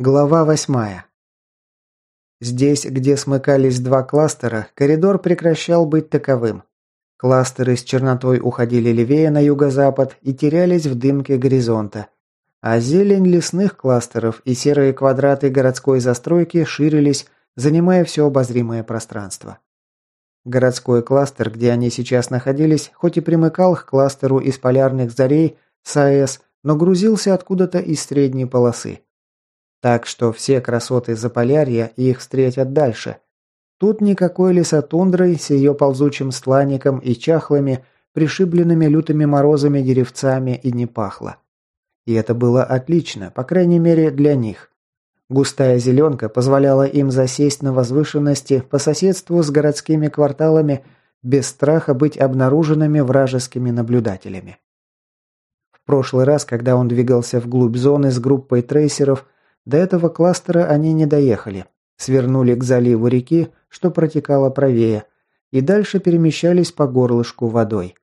Глава восьмая. Здесь, где смыкались два кластера, коридор прекращал быть таковым. Кластеры с чернотой уходили левее на юго-запад и терялись в дымке горизонта. А зелень лесных кластеров и серые квадраты городской застройки ширились, занимая все обозримое пространство. Городской кластер, где они сейчас находились, хоть и примыкал к кластеру из полярных зарей с АЭС, но грузился откуда-то из средней полосы. Так что все красоты Заполярья их встретят дальше. Тут никакой лесотундрой с ее ползучим стланником и чахлыми, пришибленными лютыми морозами деревцами и не пахло. И это было отлично, по крайней мере для них. Густая зеленка позволяла им засесть на возвышенности по соседству с городскими кварталами без страха быть обнаруженными вражескими наблюдателями. В прошлый раз, когда он двигался вглубь зоны с группой трейсеров, до этого кластера они не доехали. Свернули к заливу реки, что протекало правее, и дальше перемещались по горлышку водой.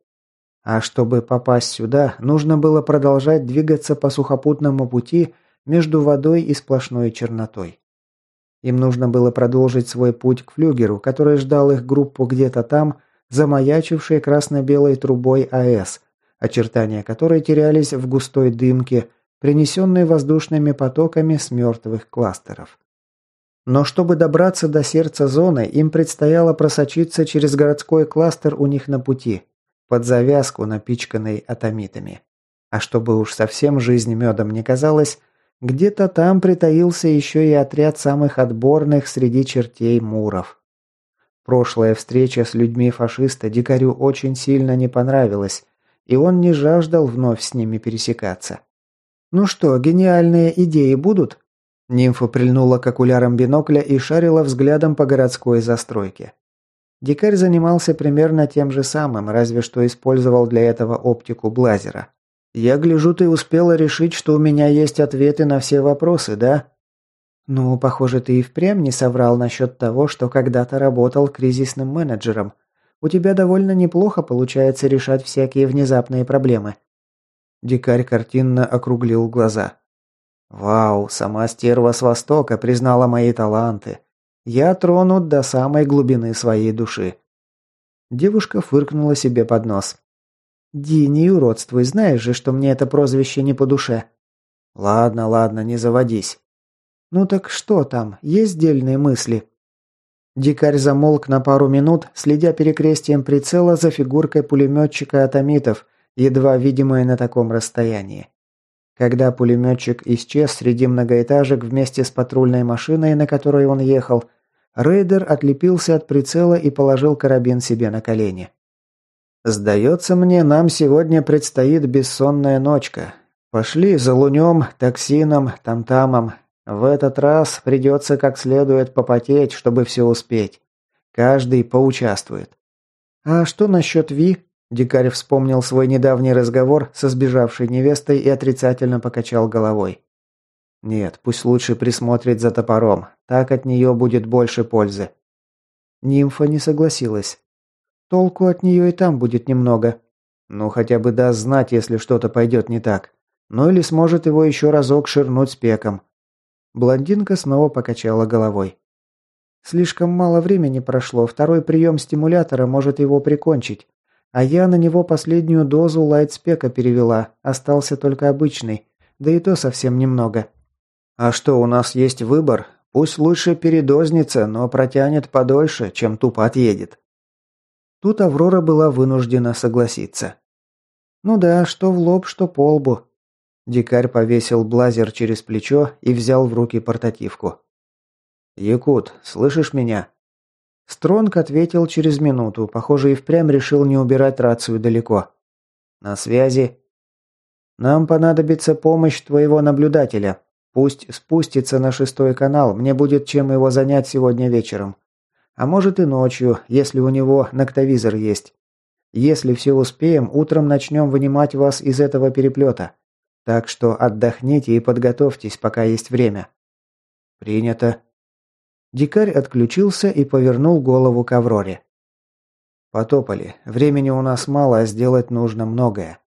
А чтобы попасть сюда, нужно было продолжать двигаться по сухопутному пути между водой и сплошной чернотой. Им нужно было продолжить свой путь к флюгеру, который ждал их группу где-то там, замаячившей красно-белой трубой АЭС, очертания которой терялись в густой дымке, принесенный воздушными потоками с мертвых кластеров. Но чтобы добраться до сердца зоны, им предстояло просочиться через городской кластер у них на пути, под завязку, напичканной атомитами. А чтобы уж совсем жизнь медом не казалась, где-то там притаился еще и отряд самых отборных среди чертей муров. Прошлая встреча с людьми фашиста дикарю очень сильно не понравилась, и он не жаждал вновь с ними пересекаться. «Ну что, гениальные идеи будут?» Нимфа прильнула к окулярам бинокля и шарила взглядом по городской застройке. Дикарь занимался примерно тем же самым, разве что использовал для этого оптику Блазера. «Я гляжу, ты успела решить, что у меня есть ответы на все вопросы, да?» «Ну, похоже, ты и впрямь не соврал насчет того, что когда-то работал кризисным менеджером. У тебя довольно неплохо получается решать всякие внезапные проблемы. Дикарь картинно округлил глаза. «Вау, сама стерва с Востока признала мои таланты. Я тронут до самой глубины своей души». Девушка фыркнула себе под нос. «Ди, не уродствуй, знаешь же, что мне это прозвище не по душе». «Ладно, ладно, не заводись». «Ну так что там, есть дельные мысли?» Дикарь замолк на пару минут, следя перекрестием прицела за фигуркой пулеметчика атомитов, едва видимое на таком расстоянии. Когда пулеметчик исчез среди многоэтажек вместе с патрульной машиной, на которой он ехал, рейдер отлепился от прицела и положил карабин себе на колени. «Сдается мне, нам сегодня предстоит бессонная ночка. Пошли за лунем, токсином, тамтамом. В этот раз придется как следует попотеть, чтобы все успеть. Каждый поучаствует». «А что насчет Ви?» Дикарь вспомнил свой недавний разговор со сбежавшей невестой и отрицательно покачал головой. «Нет, пусть лучше присмотрит за топором, так от нее будет больше пользы». Нимфа не согласилась. «Толку от нее и там будет немного. Ну, хотя бы даст знать, если что-то пойдет не так. Ну или сможет его еще разок ширнуть спеком». Блондинка снова покачала головой. «Слишком мало времени прошло, второй прием стимулятора может его прикончить. А я на него последнюю дозу лайтспека перевела, остался только обычный, да и то совсем немного. А что, у нас есть выбор? Пусть лучше передознится, но протянет подольше, чем тупо отъедет. Тут Аврора была вынуждена согласиться. Ну да, что в лоб, что по лбу. Дикарь повесил блазер через плечо и взял в руки портативку. «Якут, слышишь меня?» Стронг ответил через минуту. Похоже, и впрямь решил не убирать рацию далеко. «На связи?» «Нам понадобится помощь твоего наблюдателя. Пусть спустится на шестой канал, мне будет чем его занять сегодня вечером. А может и ночью, если у него ноктовизор есть. Если все успеем, утром начнем вынимать вас из этого переплета. Так что отдохните и подготовьтесь, пока есть время». «Принято», Дикарь отключился и повернул голову к Авроре. «Потопали. Времени у нас мало, а сделать нужно многое».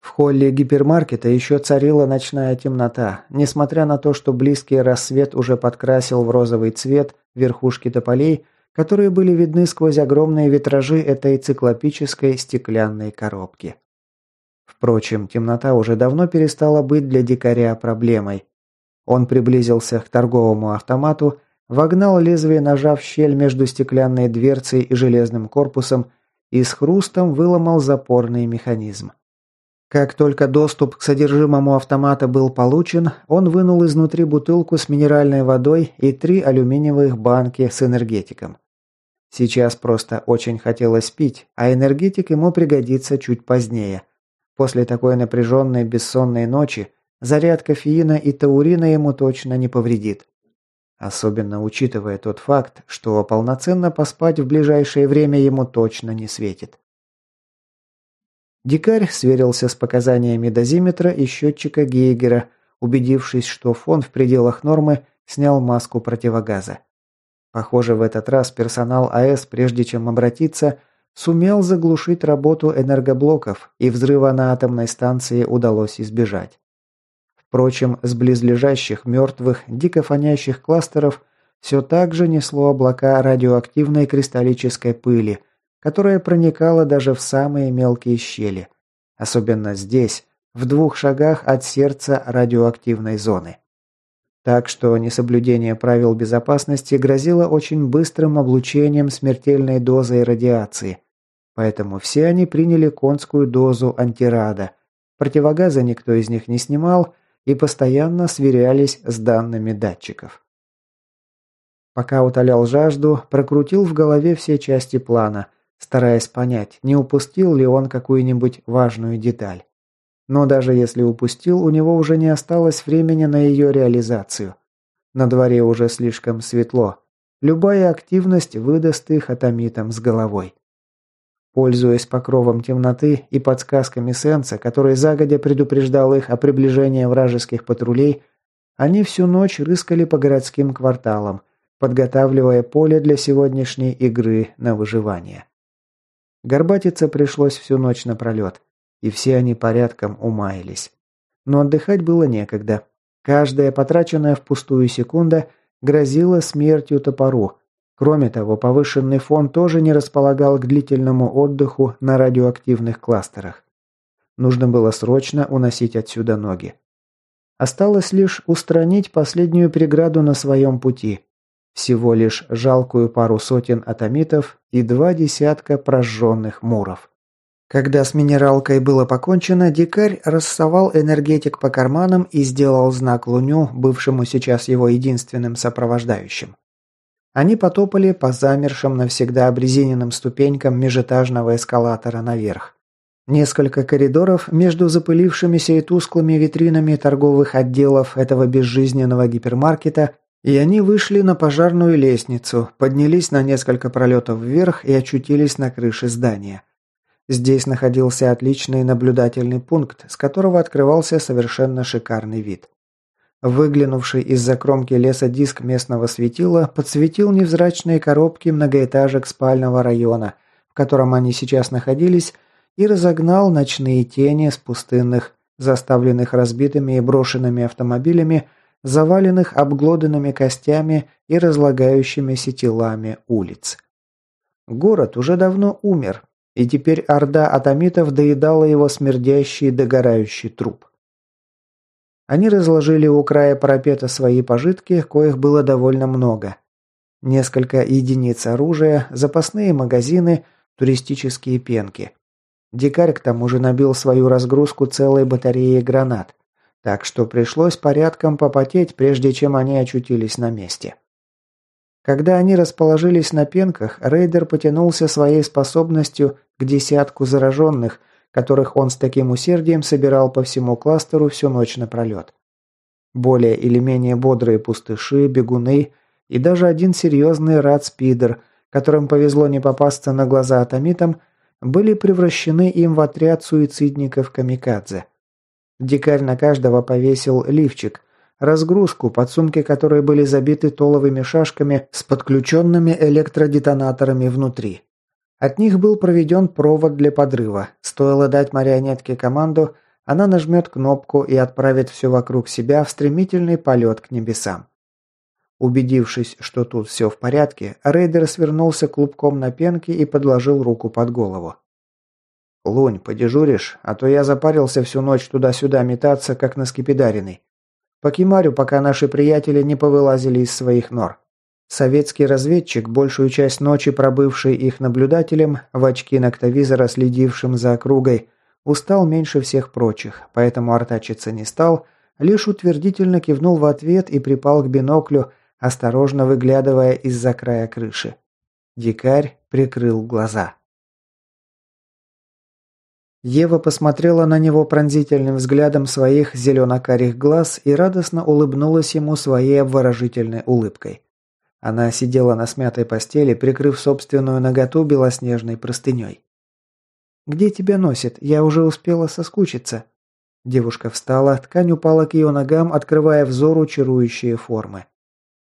В холле гипермаркета еще царила ночная темнота, несмотря на то, что близкий рассвет уже подкрасил в розовый цвет верхушки тополей, которые были видны сквозь огромные витражи этой циклопической стеклянной коробки. Впрочем, темнота уже давно перестала быть для дикаря проблемой. Он приблизился к торговому автомату, вогнал лезвие ножа в щель между стеклянной дверцей и железным корпусом и с хрустом выломал запорный механизм. Как только доступ к содержимому автомата был получен, он вынул изнутри бутылку с минеральной водой и три алюминиевых банки с энергетиком. Сейчас просто очень хотелось пить, а энергетик ему пригодится чуть позднее. После такой напряженной бессонной ночи заряд кофеина и таурина ему точно не повредит. Особенно учитывая тот факт, что полноценно поспать в ближайшее время ему точно не светит. Дикарь сверился с показаниями дозиметра и счетчика Гейгера, убедившись, что фон в пределах нормы снял маску противогаза. Похоже, в этот раз персонал АЭС, прежде чем обратиться, сумел заглушить работу энергоблоков, и взрыва на атомной станции удалось избежать. Впрочем, с близлежащих мертвых, дико фонящих кластеров все так же несло облака радиоактивной кристаллической пыли, которая проникала даже в самые мелкие щели. Особенно здесь, в двух шагах от сердца радиоактивной зоны. Так что несоблюдение правил безопасности грозило очень быстрым облучением смертельной дозой радиации. Поэтому все они приняли конскую дозу антирада. Противогаза никто из них не снимал и постоянно сверялись с данными датчиков. Пока утолял жажду, прокрутил в голове все части плана, стараясь понять, не упустил ли он какую-нибудь важную деталь. Но даже если упустил, у него уже не осталось времени на ее реализацию. На дворе уже слишком светло. Любая активность выдаст их атомитам с головой. Пользуясь покровом темноты и подсказками Сенса, который загодя предупреждал их о приближении вражеских патрулей, они всю ночь рыскали по городским кварталам, подготавливая поле для сегодняшней игры на выживание. Горбатиться пришлось всю ночь напролет, и все они порядком умаялись. Но отдыхать было некогда. Каждая потраченная впустую секунда грозила смертью топору. Кроме того, повышенный фон тоже не располагал к длительному отдыху на радиоактивных кластерах. Нужно было срочно уносить отсюда ноги. Осталось лишь устранить последнюю преграду на своем пути. Всего лишь жалкую пару сотен атомитов и два десятка прожженных муров. Когда с минералкой было покончено, дикарь рассовал энергетик по карманам и сделал знак Луню, бывшему сейчас его единственным сопровождающим. Они потопали по замершим навсегда обрезиненным ступенькам межэтажного эскалатора наверх. Несколько коридоров между запылившимися и тусклыми витринами торговых отделов этого безжизненного гипермаркета и они вышли на пожарную лестницу, поднялись на несколько пролетов вверх и очутились на крыше здания. Здесь находился отличный наблюдательный пункт, с которого открывался совершенно шикарный вид. Выглянувший из-за кромки леса диск местного светила подсветил невзрачные коробки многоэтажек спального района, в котором они сейчас находились, и разогнал ночные тени с пустынных, заставленных разбитыми и брошенными автомобилями, заваленных обглоданными костями и разлагающимися телами улиц. Город уже давно умер, и теперь орда атомитов доедала его смердящий догорающий труп. Они разложили у края парапета свои пожитки, коих было довольно много. Несколько единиц оружия, запасные магазины, туристические пенки. Дикарь к тому же набил свою разгрузку целой батареей гранат. Так что пришлось порядком попотеть, прежде чем они очутились на месте. Когда они расположились на пенках, рейдер потянулся своей способностью к десятку зараженных, которых он с таким усердием собирал по всему кластеру всю ночь напролет. Более или менее бодрые пустыши, бегуны и даже один серьезный рад-спидер, которым повезло не попасться на глаза атомитам, были превращены им в отряд суицидников-камикадзе – Дикарь на каждого повесил лифчик, разгрузку, подсумки которой были забиты толовыми шашками с подключенными электродетонаторами внутри. От них был проведен провод для подрыва. Стоило дать марионетке команду, она нажмет кнопку и отправит все вокруг себя в стремительный полет к небесам. Убедившись, что тут все в порядке, рейдер свернулся клубком на пенке и подложил руку под голову. «Лунь, подежуришь, а то я запарился всю ночь туда-сюда метаться, как на скипидаренный. Покемарю, пока наши приятели не повылазили из своих нор». Советский разведчик, большую часть ночи пробывший их наблюдателем, в очки ноктовизора следившим за округой, устал меньше всех прочих, поэтому артачиться не стал, лишь утвердительно кивнул в ответ и припал к биноклю, осторожно выглядывая из-за края крыши. Дикарь прикрыл глаза. Ева посмотрела на него пронзительным взглядом своих зелено-карих глаз и радостно улыбнулась ему своей обворожительной улыбкой. Она сидела на смятой постели, прикрыв собственную наготу белоснежной простыней. «Где тебя носит? Я уже успела соскучиться». Девушка встала, ткань упала к ее ногам, открывая взору чарующие формы.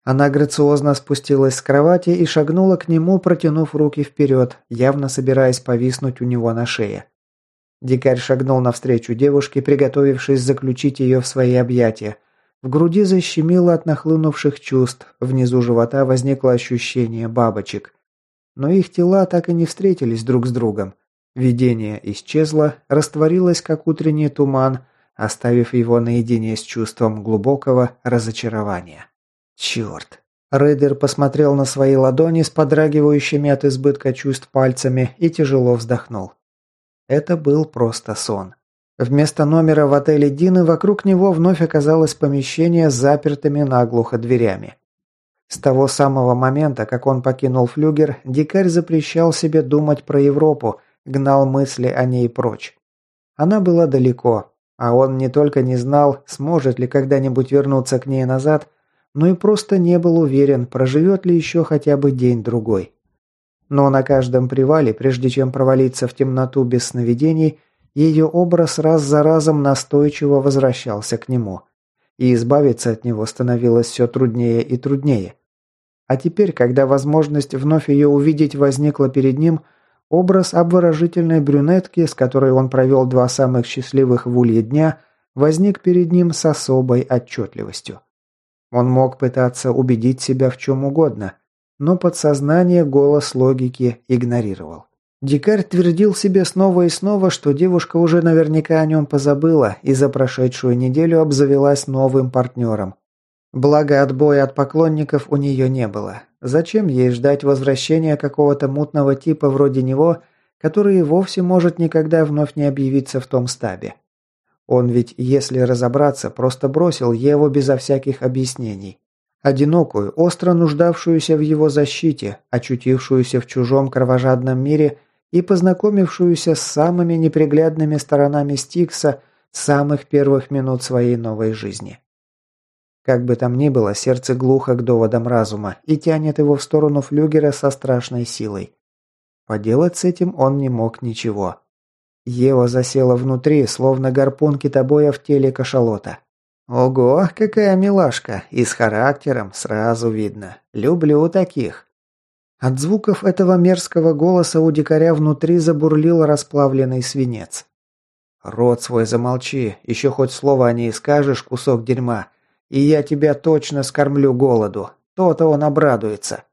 Она грациозно спустилась с кровати и шагнула к нему, протянув руки вперед, явно собираясь повиснуть у него на шее. Дикарь шагнул навстречу девушке, приготовившись заключить ее в свои объятия. В груди защемило от нахлынувших чувств, внизу живота возникло ощущение бабочек. Но их тела так и не встретились друг с другом. Видение исчезло, растворилось, как утренний туман, оставив его наедине с чувством глубокого разочарования. Черт! Рейдер посмотрел на свои ладони с подрагивающими от избытка чувств пальцами и тяжело вздохнул. Это был просто сон. Вместо номера в отеле Дины вокруг него вновь оказалось помещение с запертыми наглухо дверями. С того самого момента, как он покинул флюгер, дикарь запрещал себе думать про Европу, гнал мысли о ней прочь. Она была далеко, а он не только не знал, сможет ли когда-нибудь вернуться к ней назад, но и просто не был уверен, проживет ли еще хотя бы день-другой. Но на каждом привале, прежде чем провалиться в темноту без сновидений, ее образ раз за разом настойчиво возвращался к нему. И избавиться от него становилось все труднее и труднее. А теперь, когда возможность вновь ее увидеть возникла перед ним, образ обворожительной брюнетки, с которой он провел два самых счастливых в улье дня, возник перед ним с особой отчетливостью. Он мог пытаться убедить себя в чем угодно, но подсознание голос логики игнорировал. Дикарь твердил себе снова и снова, что девушка уже наверняка о нем позабыла и за прошедшую неделю обзавелась новым партнером. Благо отбоя от поклонников у нее не было. Зачем ей ждать возвращения какого-то мутного типа вроде него, который вовсе может никогда вновь не объявиться в том стабе? Он ведь, если разобраться, просто бросил Еву безо всяких объяснений. Одинокую, остро нуждавшуюся в его защите, очутившуюся в чужом кровожадном мире и познакомившуюся с самыми неприглядными сторонами Стикса с самых первых минут своей новой жизни. Как бы там ни было, сердце глухо к доводам разума и тянет его в сторону флюгера со страшной силой. Поделать с этим он не мог ничего. Ева засела внутри, словно гарпун китобоя в теле кашалота. Ого, какая милашка, и с характером, сразу видно. Люблю таких. От звуков этого мерзкого голоса у дикаря внутри забурлил расплавленный свинец. «Рот свой замолчи, еще хоть слово о ней скажешь, кусок дерьма, и я тебя точно скормлю голоду. То-то он обрадуется».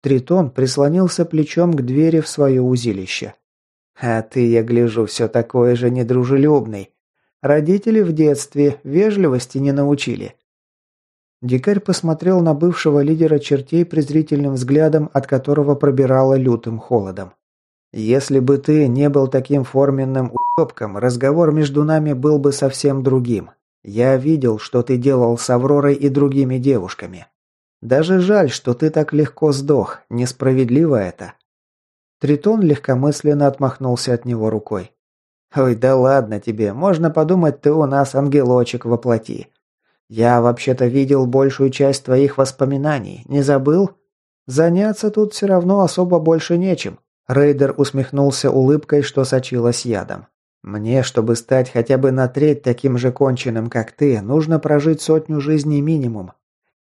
Тритон прислонился плечом к двери в свое узилище. «А ты, я гляжу, все такой же недружелюбный. Родители в детстве вежливости не научили. Дикарь посмотрел на бывшего лидера чертей презрительным взглядом, от которого пробирало лютым холодом. «Если бы ты не был таким форменным уёбком, разговор между нами был бы совсем другим. Я видел, что ты делал с Авророй и другими девушками. Даже жаль, что ты так легко сдох, несправедливо это». Тритон легкомысленно отмахнулся от него рукой. «Ой, да ладно тебе, можно подумать, ты у нас ангелочек во плоти. Я вообще-то видел большую часть твоих воспоминаний, не забыл? Заняться тут все равно особо больше нечем». Рейдер усмехнулся улыбкой, что сочилась ядом. «Мне, чтобы стать хотя бы на треть таким же конченым, как ты, нужно прожить сотню жизней минимум.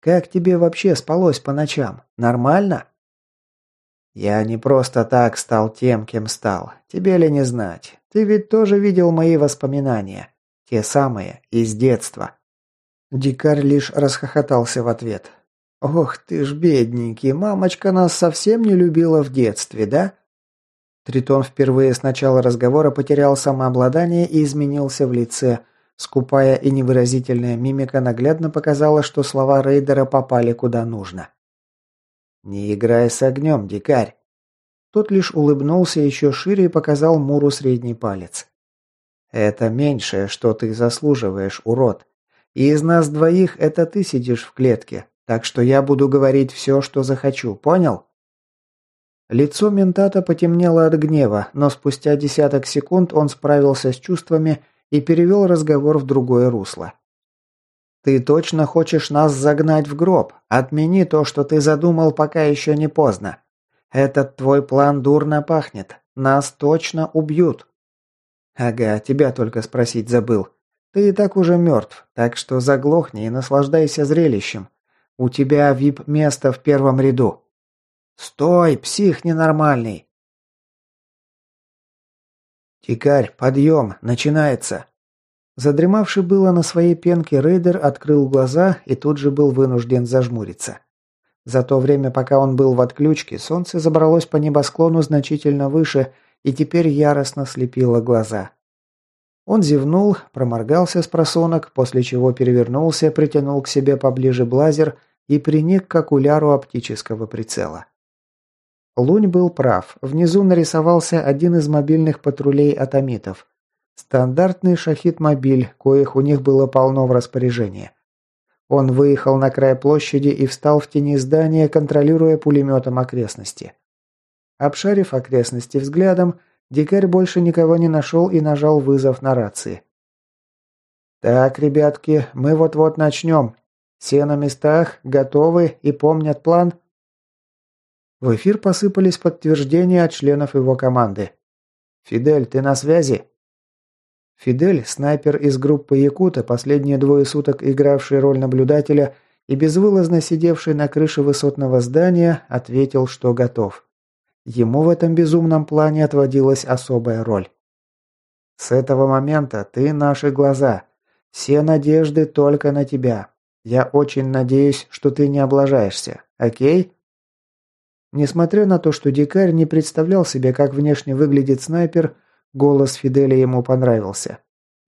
Как тебе вообще спалось по ночам? Нормально?» «Я не просто так стал тем, кем стал. Тебе ли не знать? Ты ведь тоже видел мои воспоминания. Те самые, из детства». Дикарь лишь расхохотался в ответ. «Ох ты ж бедненький, мамочка нас совсем не любила в детстве, да?» Тритон впервые с начала разговора потерял самообладание и изменился в лице. Скупая и невыразительная мимика наглядно показала, что слова рейдера попали куда нужно. «Не играй с огнем, дикарь!» Тот лишь улыбнулся еще шире и показал Муру средний палец. «Это меньшее, что ты заслуживаешь, урод. И из нас двоих это ты сидишь в клетке, так что я буду говорить все, что захочу, понял?» Лицо ментата потемнело от гнева, но спустя десяток секунд он справился с чувствами и перевел разговор в другое русло. «Ты точно хочешь нас загнать в гроб? Отмени то, что ты задумал, пока еще не поздно. Этот твой план дурно пахнет. Нас точно убьют». «Ага, тебя только спросить забыл. Ты и так уже мертв, так что заглохни и наслаждайся зрелищем. У тебя вип-место в первом ряду». «Стой, псих ненормальный!» «Тикарь, подъем! Начинается!» Задремавший было на своей пенке рейдер открыл глаза и тут же был вынужден зажмуриться. За то время, пока он был в отключке, солнце забралось по небосклону значительно выше и теперь яростно слепило глаза. Он зевнул, проморгался с просонок, после чего перевернулся, притянул к себе поближе блазер и приник к окуляру оптического прицела. Лунь был прав. Внизу нарисовался один из мобильных патрулей атомитов. Стандартный шахид-мобиль, коих у них было полно в распоряжении. Он выехал на край площади и встал в тени здания, контролируя пулеметом окрестности. Обшарив окрестности взглядом, дикарь больше никого не нашел и нажал вызов на рации. «Так, ребятки, мы вот-вот начнем. Все на местах, готовы и помнят план?» В эфир посыпались подтверждения от членов его команды. «Фидель, ты на связи?» Фидель, снайпер из группы Якута, последние двое суток игравший роль наблюдателя и безвылазно сидевший на крыше высотного здания, ответил, что готов. Ему в этом безумном плане отводилась особая роль. «С этого момента ты наши глаза. Все надежды только на тебя. Я очень надеюсь, что ты не облажаешься. Окей?» Несмотря на то, что дикарь не представлял себе, как внешне выглядит снайпер, голос Фиделя ему понравился.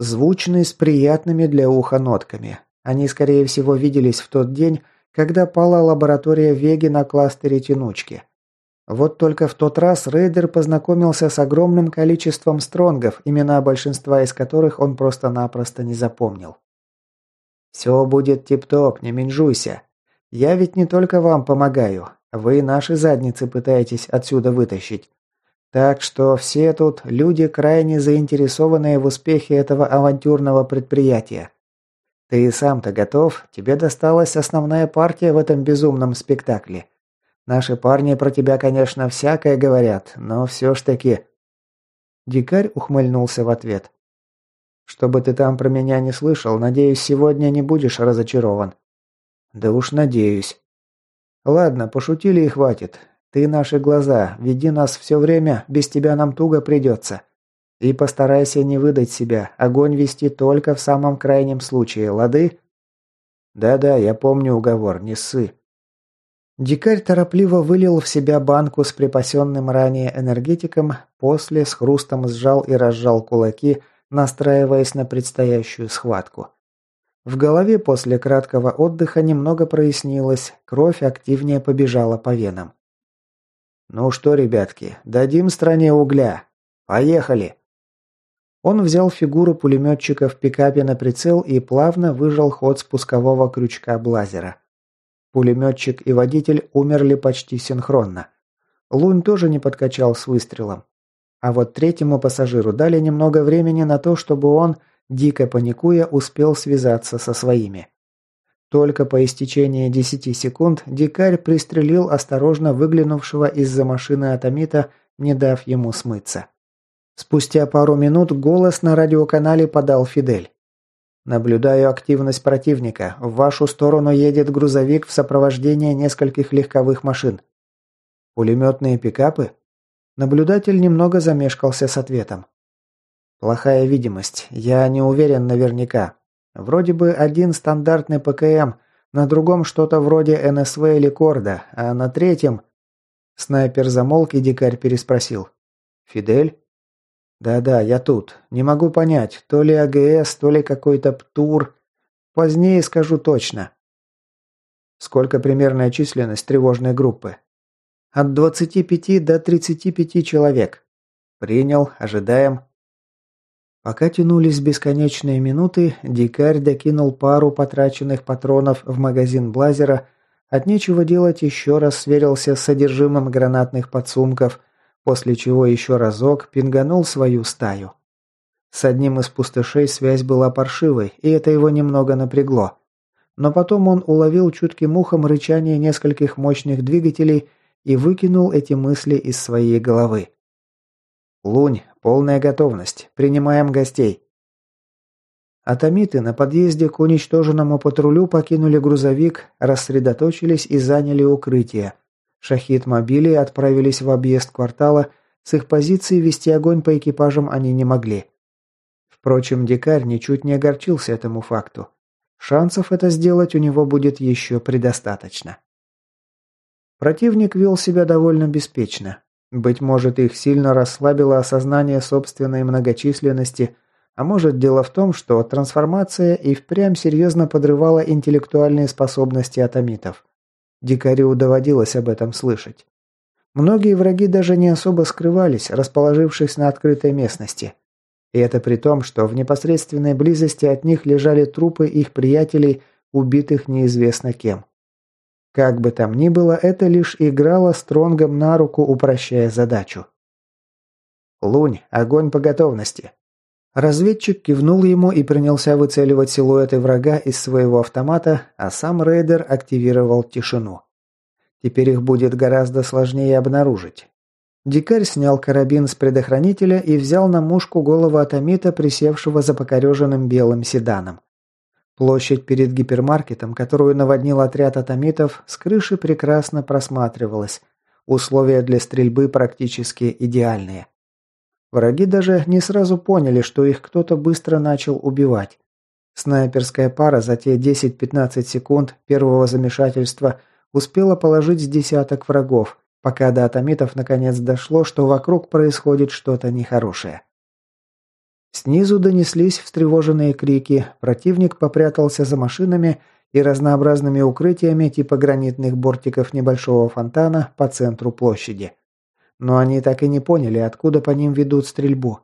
Звучный, с приятными для уха нотками. Они, скорее всего, виделись в тот день, когда пала лаборатория Веги на кластере тянучки. Вот только в тот раз рейдер познакомился с огромным количеством стронгов, имена большинства из которых он просто-напросто не запомнил. «Все будет тип-топ, не менжуйся. Я ведь не только вам помогаю. Вы наши задницы пытаетесь отсюда вытащить. Так что все тут люди, крайне заинтересованные в успехе этого авантюрного предприятия. Ты сам-то готов? Тебе досталась основная партия в этом безумном спектакле. Наши парни про тебя, конечно, всякое говорят, но все ж таки...» Дикарь ухмыльнулся в ответ. «Чтобы ты там про меня не слышал, надеюсь, сегодня не будешь разочарован». «Да уж надеюсь». «Ладно, пошутили и хватит. Ты наши глаза, веди нас все время, без тебя нам туго придется. И постарайся не выдать себя, огонь вести только в самом крайнем случае, лады?» «Да-да, я помню уговор, не ссы». Дикарь торопливо вылил в себя банку с припасенным ранее энергетиком, после с хрустом сжал и разжал кулаки, настраиваясь на предстоящую схватку. В голове после краткого отдыха немного прояснилось, кровь активнее побежала по венам. «Ну что, ребятки, дадим стране угля. Поехали!» Он взял фигуру пулеметчика в пикапе на прицел и плавно выжал ход спускового крючка блазера. Пулеметчик и водитель умерли почти синхронно. Лунь тоже не подкачал с выстрелом. А вот третьему пассажиру дали немного времени на то, чтобы он дико паникуя, успел связаться со своими. Только по истечении 10 секунд дикарь пристрелил осторожно выглянувшего из-за машины атомита, не дав ему смыться. Спустя пару минут голос на радиоканале подал Фидель. «Наблюдаю активность противника. В вашу сторону едет грузовик в сопровождении нескольких легковых машин. Пулеметные пикапы?» Наблюдатель немного замешкался с ответом. Плохая видимость. Я не уверен наверняка. Вроде бы один стандартный ПКМ, на другом что-то вроде НСВ или Корда, а на третьем... Снайпер замолк и дикарь переспросил. «Фидель?» «Да-да, я тут. Не могу понять, то ли АГС, то ли какой-то ПТУР. Позднее скажу точно». «Сколько примерная численность тревожной группы?» «От 25 до 35 человек». «Принял. Ожидаем». Пока тянулись бесконечные минуты, дикарь докинул пару потраченных патронов в магазин Блазера, от нечего делать еще раз сверился с содержимым гранатных подсумков, после чего еще разок пинганул свою стаю. С одним из пустышей связь была паршивой, и это его немного напрягло. Но потом он уловил чутким ухом рычание нескольких мощных двигателей и выкинул эти мысли из своей головы. «Лунь, полная готовность. Принимаем гостей». Атомиты на подъезде к уничтоженному патрулю покинули грузовик, рассредоточились и заняли укрытие. Шахид-мобили отправились в объезд квартала, с их позиции вести огонь по экипажам они не могли. Впрочем, дикарь ничуть не огорчился этому факту. Шансов это сделать у него будет еще предостаточно. Противник вел себя довольно беспечно. Быть может, их сильно расслабило осознание собственной многочисленности, а может, дело в том, что трансформация и впрямь серьезно подрывала интеллектуальные способности атомитов. Дикарю доводилось об этом слышать. Многие враги даже не особо скрывались, расположившись на открытой местности. И это при том, что в непосредственной близости от них лежали трупы их приятелей, убитых неизвестно кем. Как бы там ни было, это лишь играло Стронгом на руку, упрощая задачу. «Лунь, огонь по готовности!» Разведчик кивнул ему и принялся выцеливать силуэты врага из своего автомата, а сам рейдер активировал тишину. Теперь их будет гораздо сложнее обнаружить. Дикарь снял карабин с предохранителя и взял на мушку голову атомита, присевшего за покореженным белым седаном. Площадь перед гипермаркетом, которую наводнил отряд атомитов, с крыши прекрасно просматривалась. Условия для стрельбы практически идеальные. Враги даже не сразу поняли, что их кто-то быстро начал убивать. Снайперская пара за те 10-15 секунд первого замешательства успела положить с десяток врагов, пока до атомитов наконец дошло, что вокруг происходит что-то нехорошее. Снизу донеслись встревоженные крики, противник попрятался за машинами и разнообразными укрытиями типа гранитных бортиков небольшого фонтана по центру площади. Но они так и не поняли, откуда по ним ведут стрельбу.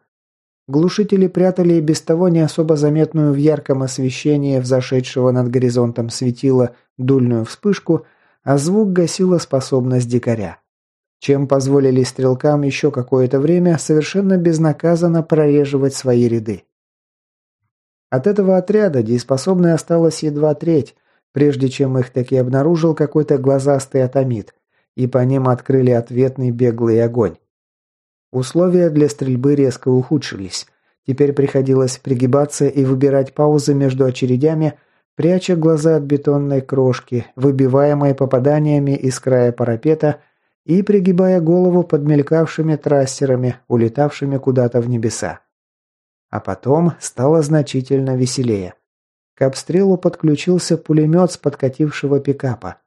Глушители прятали и без того не особо заметную в ярком освещении взошедшего над горизонтом светила дульную вспышку, а звук гасила способность дикаря чем позволили стрелкам еще какое-то время совершенно безнаказанно прореживать свои ряды. От этого отряда дееспособной осталась едва треть, прежде чем их таки обнаружил какой-то глазастый атомит, и по ним открыли ответный беглый огонь. Условия для стрельбы резко ухудшились. Теперь приходилось пригибаться и выбирать паузы между очередями, пряча глаза от бетонной крошки, выбиваемой попаданиями из края парапета и пригибая голову под мелькавшими трассерами, улетавшими куда-то в небеса. А потом стало значительно веселее. К обстрелу подключился пулемет с подкатившего пикапа.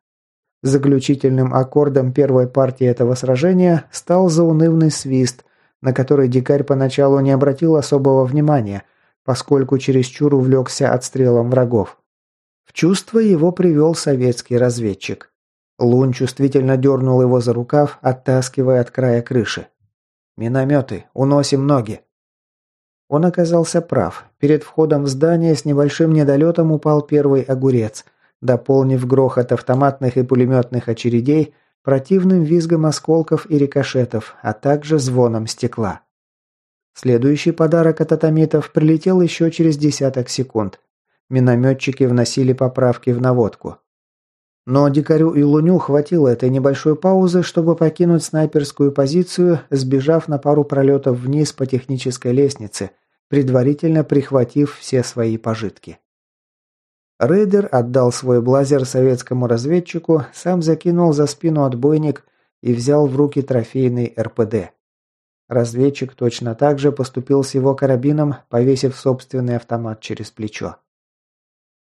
Заключительным аккордом первой партии этого сражения стал заунывный свист, на который дикарь поначалу не обратил особого внимания, поскольку чересчур увлекся отстрелом врагов. В чувство его привел советский разведчик. Лун чувствительно дернул его за рукав, оттаскивая от края крыши. «Минометы! Уносим ноги!» Он оказался прав. Перед входом в здание с небольшим недолетом упал первый огурец, дополнив грохот автоматных и пулеметных очередей противным визгом осколков и рикошетов, а также звоном стекла. Следующий подарок от атомитов прилетел еще через десяток секунд. Минометчики вносили поправки в наводку. Но дикарю и луню хватило этой небольшой паузы, чтобы покинуть снайперскую позицию, сбежав на пару пролетов вниз по технической лестнице, предварительно прихватив все свои пожитки. Рейдер отдал свой блазер советскому разведчику, сам закинул за спину отбойник и взял в руки трофейный РПД. Разведчик точно так же поступил с его карабином, повесив собственный автомат через плечо.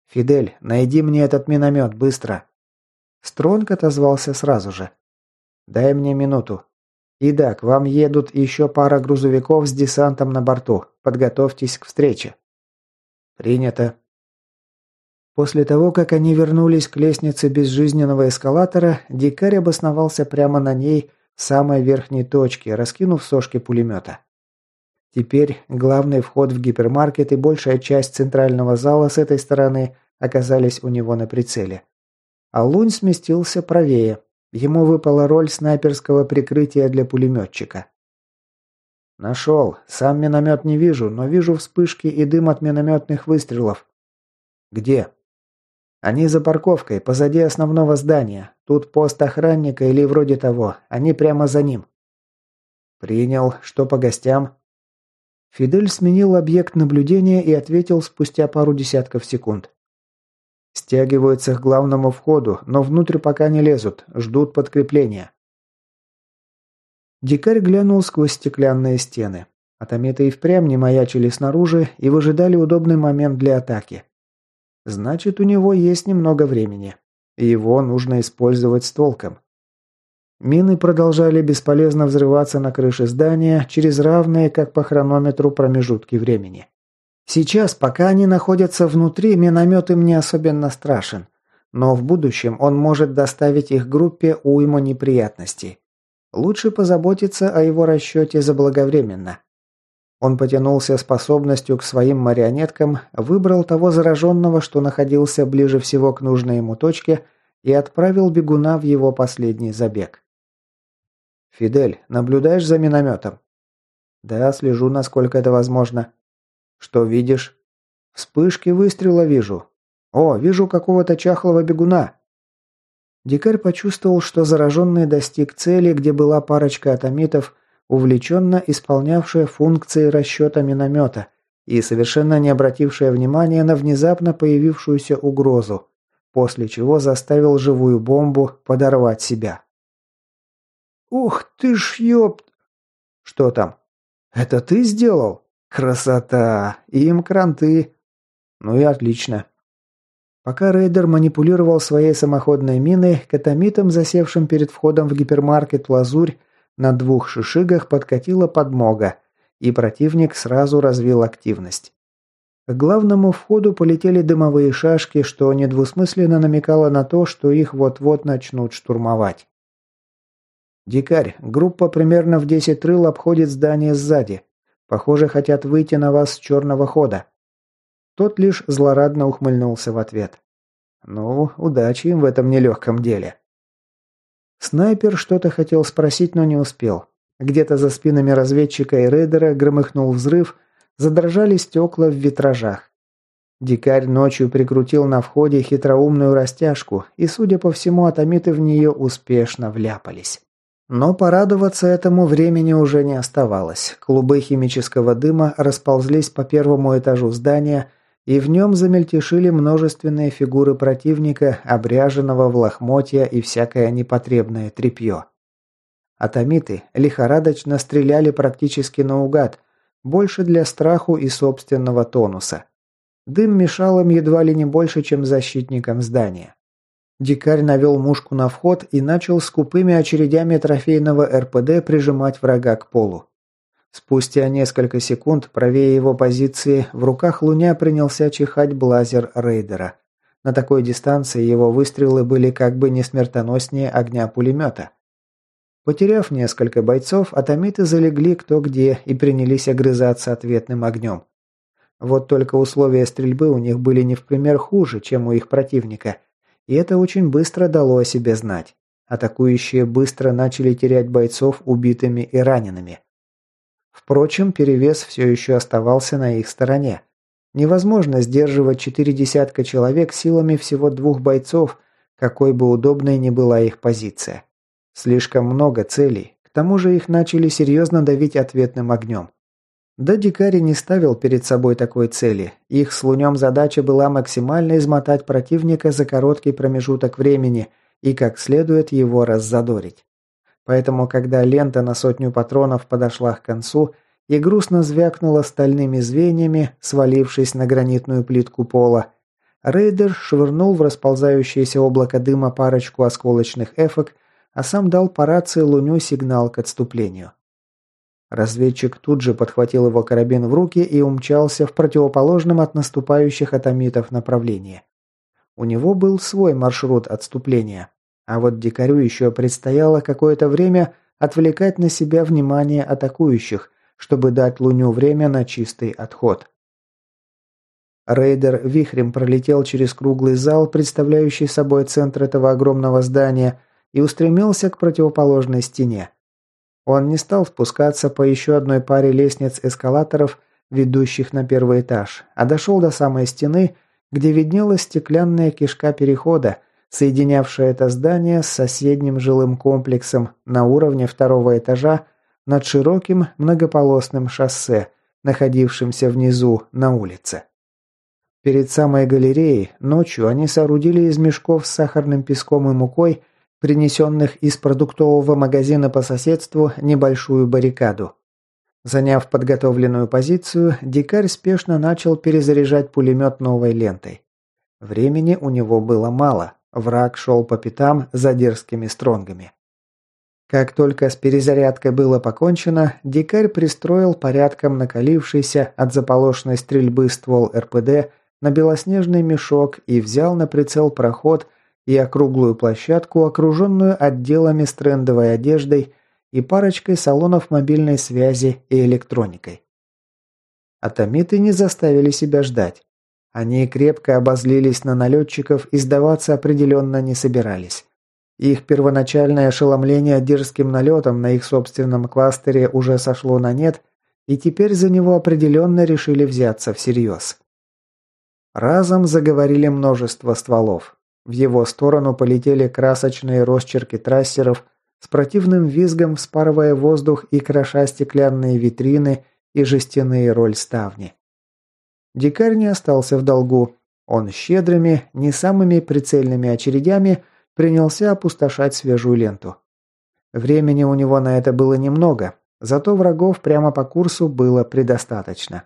«Фидель, найди мне этот миномет, быстро!» Стронг отозвался сразу же. «Дай мне минуту. И да, к вам едут еще пара грузовиков с десантом на борту. Подготовьтесь к встрече». «Принято». После того, как они вернулись к лестнице безжизненного эскалатора, дикарь обосновался прямо на ней, в самой верхней точке, раскинув сошки пулемета. Теперь главный вход в гипермаркет и большая часть центрального зала с этой стороны оказались у него на прицеле. А Лунь сместился правее. Ему выпала роль снайперского прикрытия для пулеметчика. «Нашел. Сам миномет не вижу, но вижу вспышки и дым от минометных выстрелов». «Где?» «Они за парковкой, позади основного здания. Тут пост охранника или вроде того. Они прямо за ним». «Принял. Что по гостям?» Фидель сменил объект наблюдения и ответил спустя пару десятков секунд. Стягиваются к главному входу, но внутрь пока не лезут, ждут подкрепления. Дикарь глянул сквозь стеклянные стены. Атомиты и впрямь не маячили снаружи и выжидали удобный момент для атаки. Значит, у него есть немного времени. Его нужно использовать с толком. Мины продолжали бесполезно взрываться на крыше здания через равные, как по хронометру, промежутки времени. Сейчас, пока они находятся внутри, миномет им не особенно страшен. Но в будущем он может доставить их группе уйму неприятностей. Лучше позаботиться о его расчете заблаговременно. Он потянулся способностью к своим марионеткам, выбрал того зараженного, что находился ближе всего к нужной ему точке, и отправил бегуна в его последний забег. «Фидель, наблюдаешь за минометом?» «Да, слежу, насколько это возможно». «Что видишь?» «Вспышки выстрела вижу. О, вижу какого-то чахлого бегуна». Дикарь почувствовал, что зараженный достиг цели, где была парочка атомитов, увлеченно исполнявшая функции расчета миномета и совершенно не обратившая внимания на внезапно появившуюся угрозу, после чего заставил живую бомбу подорвать себя. «Ух ты ж ёпт!» «Что там?» «Это ты сделал?» Красота! Им кранты! Ну и отлично. Пока рейдер манипулировал своей самоходной миной, катамитом, засевшим перед входом в гипермаркет «Лазурь», на двух шишигах подкатила подмога, и противник сразу развил активность. К главному входу полетели дымовые шашки, что недвусмысленно намекало на то, что их вот-вот начнут штурмовать. «Дикарь, группа примерно в 10 рыл обходит здание сзади. Похоже, хотят выйти на вас с черного хода». Тот лишь злорадно ухмыльнулся в ответ. «Ну, удачи им в этом нелегком деле». Снайпер что-то хотел спросить, но не успел. Где-то за спинами разведчика и рейдера громыхнул взрыв, задрожали стекла в витражах. Дикарь ночью прикрутил на входе хитроумную растяжку, и, судя по всему, атомиты в нее успешно вляпались. Но порадоваться этому времени уже не оставалось. Клубы химического дыма расползлись по первому этажу здания, и в нем замельтешили множественные фигуры противника, обряженного в лохмотья и всякое непотребное тряпье. Атомиты лихорадочно стреляли практически наугад, больше для страху и собственного тонуса. Дым мешал им едва ли не больше, чем защитникам здания. Дикарь навел мушку на вход и начал скупыми очередями трофейного РПД прижимать врага к полу. Спустя несколько секунд, правее его позиции, в руках Луня принялся чихать блазер рейдера. На такой дистанции его выстрелы были как бы не смертоноснее огня пулемета. Потеряв несколько бойцов, атомиты залегли кто где и принялись огрызаться ответным огнем. Вот только условия стрельбы у них были не в пример хуже, чем у их противника – и это очень быстро дало о себе знать. Атакующие быстро начали терять бойцов убитыми и ранеными. Впрочем, перевес все еще оставался на их стороне. Невозможно сдерживать четыре десятка человек силами всего двух бойцов, какой бы удобной ни была их позиция. Слишком много целей, к тому же их начали серьезно давить ответным огнем. Да Дикари не ставил перед собой такой цели. Их с Лунем задача была максимально измотать противника за короткий промежуток времени и как следует его раззадорить. Поэтому, когда лента на сотню патронов подошла к концу и грустно звякнула стальными звеньями, свалившись на гранитную плитку пола, рейдер швырнул в расползающееся облако дыма парочку осколочных эфок, а сам дал по рации Луню сигнал к отступлению. Разведчик тут же подхватил его карабин в руки и умчался в противоположном от наступающих атомитов направлении. У него был свой маршрут отступления, а вот дикарю еще предстояло какое-то время отвлекать на себя внимание атакующих, чтобы дать Луню время на чистый отход. Рейдер вихрем пролетел через круглый зал, представляющий собой центр этого огромного здания, и устремился к противоположной стене. Он не стал спускаться по еще одной паре лестниц-эскалаторов, ведущих на первый этаж, а дошел до самой стены, где виднелась стеклянная кишка перехода, соединявшая это здание с соседним жилым комплексом на уровне второго этажа над широким многополосным шоссе, находившимся внизу на улице. Перед самой галереей ночью они соорудили из мешков с сахарным песком и мукой, принесенных из продуктового магазина по соседству, небольшую баррикаду. Заняв подготовленную позицию, дикарь спешно начал перезаряжать пулемет новой лентой. Времени у него было мало, Враг шел по пятам за дерзкими стронгами. Как только с перезарядкой было покончено, дикарь пристроил порядком накалившийся от заполошенной стрельбы ствол РПД на белоснежный мешок и взял на прицел проход и округлую площадку, окруженную отделами с трендовой одеждой и парочкой салонов мобильной связи и электроникой. Атомиты не заставили себя ждать. Они крепко обозлились на налетчиков и сдаваться определенно не собирались. Их первоначальное ошеломление дерзким налетом на их собственном кластере уже сошло на нет, и теперь за него определенно решили взяться всерьез. Разом заговорили множество стволов. В его сторону полетели красочные росчерки трассеров, с противным визгом вспарывая воздух и кроша стеклянные витрины и жестяные рольставни. Дикарь не остался в долгу. Он щедрыми, не самыми прицельными очередями принялся опустошать свежую ленту. Времени у него на это было немного, зато врагов прямо по курсу было предостаточно.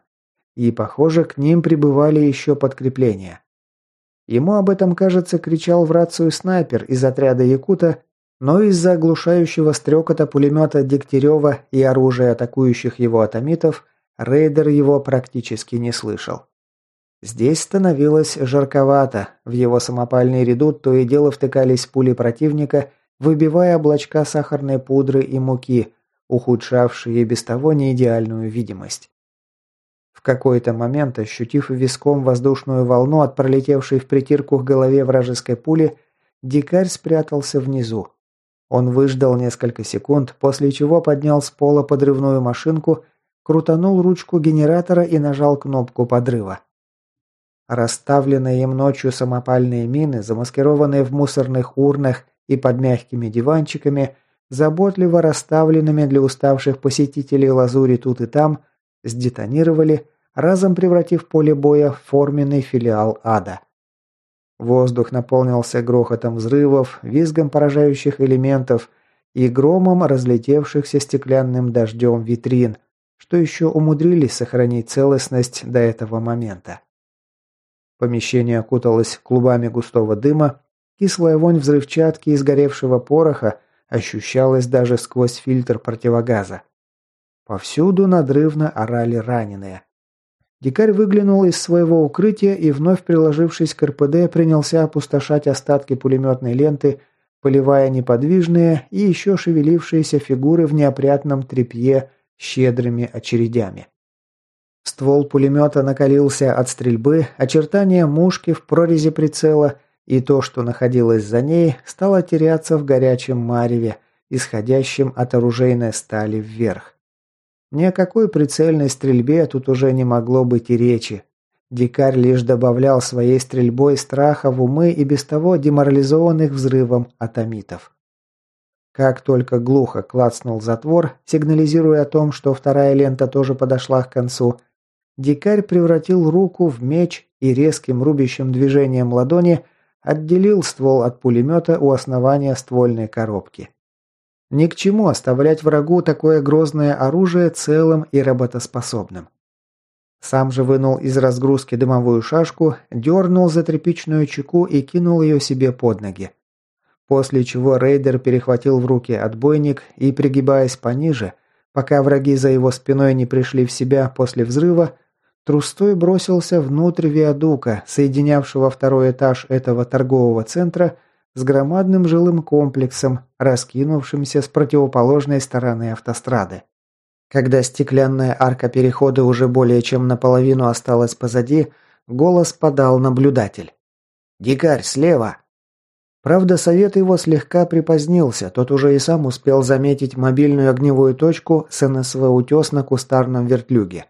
И, похоже, к ним прибывали еще подкрепления. Ему об этом, кажется, кричал в рацию снайпер из отряда Якута, но из-за оглушающего стрекота пулемета Дегтярева и оружия атакующих его атомитов – Рейдер его практически не слышал. Здесь становилось жарковато, в его самопальный редут то и дело втыкались пули противника, выбивая облачка сахарной пудры и муки, ухудшавшие без того неидеальную видимость. В какой-то момент, ощутив виском воздушную волну от пролетевшей в притирку к голове вражеской пули, дикарь спрятался внизу. Он выждал несколько секунд, после чего поднял с пола подрывную машинку крутанул ручку генератора и нажал кнопку подрыва. Расставленные им ночью самопальные мины, замаскированные в мусорных урнах и под мягкими диванчиками, заботливо расставленными для уставших посетителей лазури тут и там, сдетонировали, разом превратив поле боя в форменный филиал ада. Воздух наполнился грохотом взрывов, визгом поражающих элементов и громом разлетевшихся стеклянным дождем витрин, что еще умудрились сохранить целостность до этого момента. Помещение окуталось клубами густого дыма, кислая вонь взрывчатки и сгоревшего пороха ощущалась даже сквозь фильтр противогаза. Повсюду надрывно орали раненые. Дикарь выглянул из своего укрытия и, вновь приложившись к РПД, принялся опустошать остатки пулеметной ленты, поливая неподвижные и еще шевелившиеся фигуры в неопрятном тряпье щедрыми очередями. Ствол пулемета накалился от стрельбы, очертания мушки в прорези прицела и то, что находилось за ней, стало теряться в горячем мареве, исходящем от оружейной стали вверх. Ни о какой прицельной стрельбе тут уже не могло быть и речи. Дикарь лишь добавлял своей стрельбой страха в умы и без того деморализованных взрывом атомитов. Как только глухо клацнул затвор, сигнализируя о том, что вторая лента тоже подошла к концу, дикарь превратил руку в меч и резким рубящим движением ладони отделил ствол от пулемета у основания ствольной коробки. Ни к чему оставлять врагу такое грозное оружие целым и работоспособным. Сам же вынул из разгрузки дымовую шашку, дернул за тряпичную чеку и кинул ее себе под ноги. После чего рейдер перехватил в руки отбойник и, пригибаясь пониже, пока враги за его спиной не пришли в себя после взрыва, трустой бросился внутрь виадука, соединявшего второй этаж этого торгового центра с громадным жилым комплексом, раскинувшимся с противоположной стороны автострады. Когда стеклянная арка перехода уже более чем наполовину осталась позади, голос подал наблюдатель. «Дикарь, слева!» Правда, совет его слегка припозднился, тот уже и сам успел заметить мобильную огневую точку с НСВ «Утес» на кустарном вертлюге.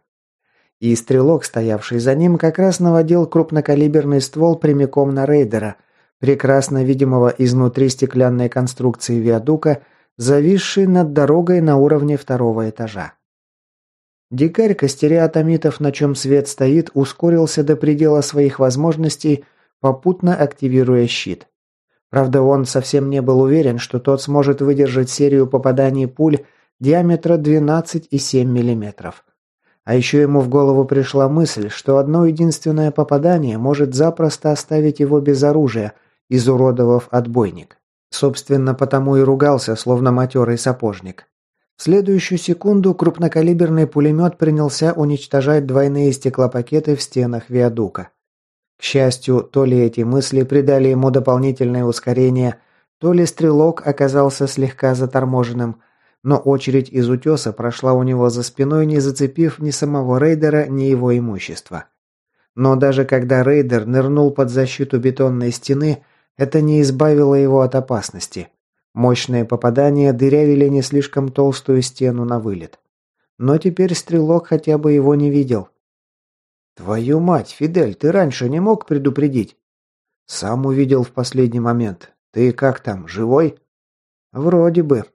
И стрелок, стоявший за ним, как раз наводил крупнокалиберный ствол прямиком на рейдера, прекрасно видимого изнутри стеклянной конструкции виадука, зависший над дорогой на уровне второго этажа. Дикарь, костеря атомитов, на чем свет стоит, ускорился до предела своих возможностей, попутно активируя щит. Правда, он совсем не был уверен, что тот сможет выдержать серию попаданий пуль диаметра 12,7 мм. А еще ему в голову пришла мысль, что одно единственное попадание может запросто оставить его без оружия, изуродовав отбойник. Собственно, потому и ругался, словно матерый сапожник. В следующую секунду крупнокалиберный пулемет принялся уничтожать двойные стеклопакеты в стенах виадука. К счастью, то ли эти мысли придали ему дополнительное ускорение, то ли стрелок оказался слегка заторможенным, но очередь из утеса прошла у него за спиной, не зацепив ни самого рейдера, ни его имущества. Но даже когда рейдер нырнул под защиту бетонной стены, это не избавило его от опасности. Мощные попадания дырявили не слишком толстую стену на вылет. Но теперь стрелок хотя бы его не видел. «Твою мать, Фидель, ты раньше не мог предупредить?» «Сам увидел в последний момент. Ты как там, живой?» «Вроде бы».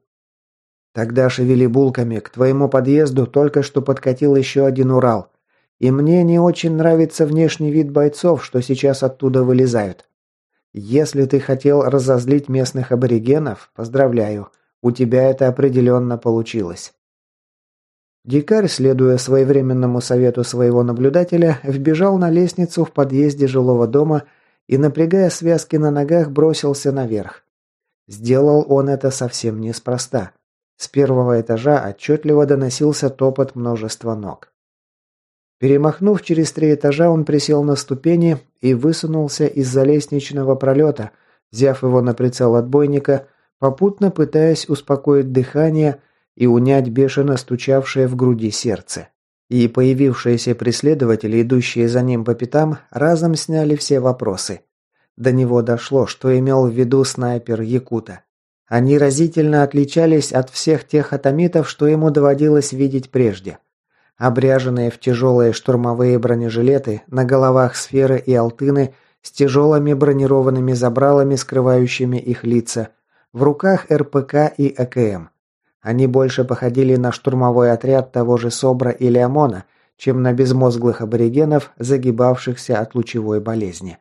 «Тогда шевели булками. К твоему подъезду только что подкатил еще один Урал. И мне не очень нравится внешний вид бойцов, что сейчас оттуда вылезают. Если ты хотел разозлить местных аборигенов, поздравляю, у тебя это определенно получилось. Дикарь, следуя своевременному совету своего наблюдателя, вбежал на лестницу в подъезде жилого дома и, напрягая связки на ногах, бросился наверх. Сделал он это совсем неспроста. С первого этажа отчетливо доносился топот множества ног. Перемахнув через три этажа, он присел на ступени и высунулся из-за лестничного пролета, взяв его на прицел отбойника, попутно пытаясь успокоить дыхание и унять бешено стучавшее в груди сердце. И появившиеся преследователи, идущие за ним по пятам, разом сняли все вопросы. До него дошло, что имел в виду снайпер Якута. Они разительно отличались от всех тех атомитов, что ему доводилось видеть прежде – Обряженные в тяжелые штурмовые бронежилеты, на головах сферы и алтыны с тяжелыми бронированными забралами, скрывающими их лица, в руках РПК и АКМ. Они больше походили на штурмовой отряд того же СОБРа или ОМОНа, чем на безмозглых аборигенов, загибавшихся от лучевой болезни.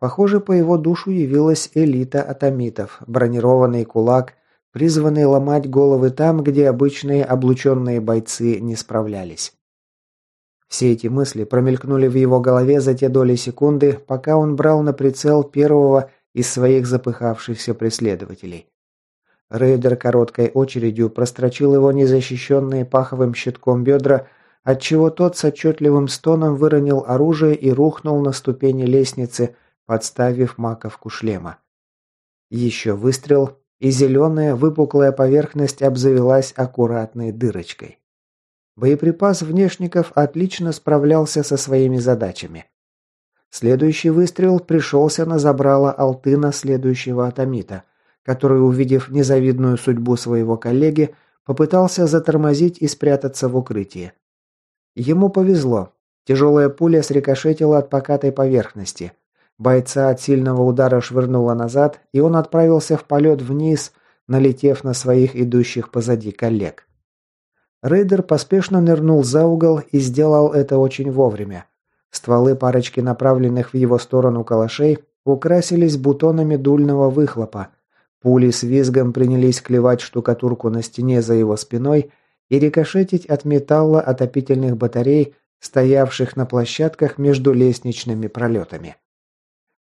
Похоже, по его душу явилась элита атомитов, бронированный кулак – призванный ломать головы там, где обычные облученные бойцы не справлялись. Все эти мысли промелькнули в его голове за те доли секунды, пока он брал на прицел первого из своих запыхавшихся преследователей. Рейдер короткой очередью прострочил его незащищенные паховым щитком бедра, отчего тот с отчетливым стоном выронил оружие и рухнул на ступени лестницы, подставив маковку шлема. Еще выстрел, и зеленая выпуклая поверхность обзавелась аккуратной дырочкой. Боеприпас внешников отлично справлялся со своими задачами. Следующий выстрел пришелся на забрало Алтына следующего атомита, который, увидев незавидную судьбу своего коллеги, попытался затормозить и спрятаться в укрытии. Ему повезло. Тяжелая пуля срикошетила от покатой поверхности – Бойца от сильного удара швырнуло назад, и он отправился в полет вниз, налетев на своих идущих позади коллег. Рейдер поспешно нырнул за угол и сделал это очень вовремя. Стволы парочки направленных в его сторону калашей украсились бутонами дульного выхлопа. Пули с визгом принялись клевать штукатурку на стене за его спиной и рикошетить от металла отопительных батарей, стоявших на площадках между лестничными пролетами.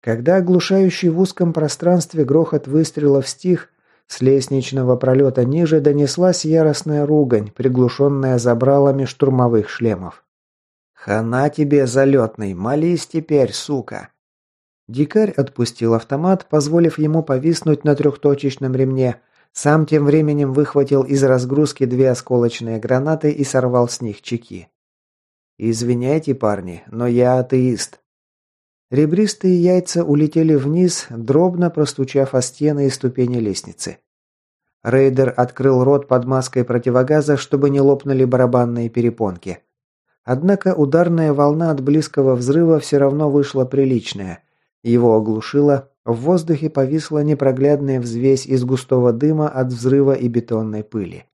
Когда оглушающий в узком пространстве грохот выстрелов стих, с лестничного пролета ниже донеслась яростная ругань, приглушенная забралами штурмовых шлемов. «Хана тебе, залетный, молись теперь, сука!» Дикарь отпустил автомат, позволив ему повиснуть на трехточечном ремне, сам тем временем выхватил из разгрузки две осколочные гранаты и сорвал с них чеки. «Извиняйте, парни, но я атеист». Ребристые яйца улетели вниз, дробно простучав о стены и ступени лестницы. Рейдер открыл рот под маской противогаза, чтобы не лопнули барабанные перепонки. Однако ударная волна от близкого взрыва все равно вышла приличная. Его оглушило, в воздухе повисла непроглядная взвесь из густого дыма от взрыва и бетонной пыли.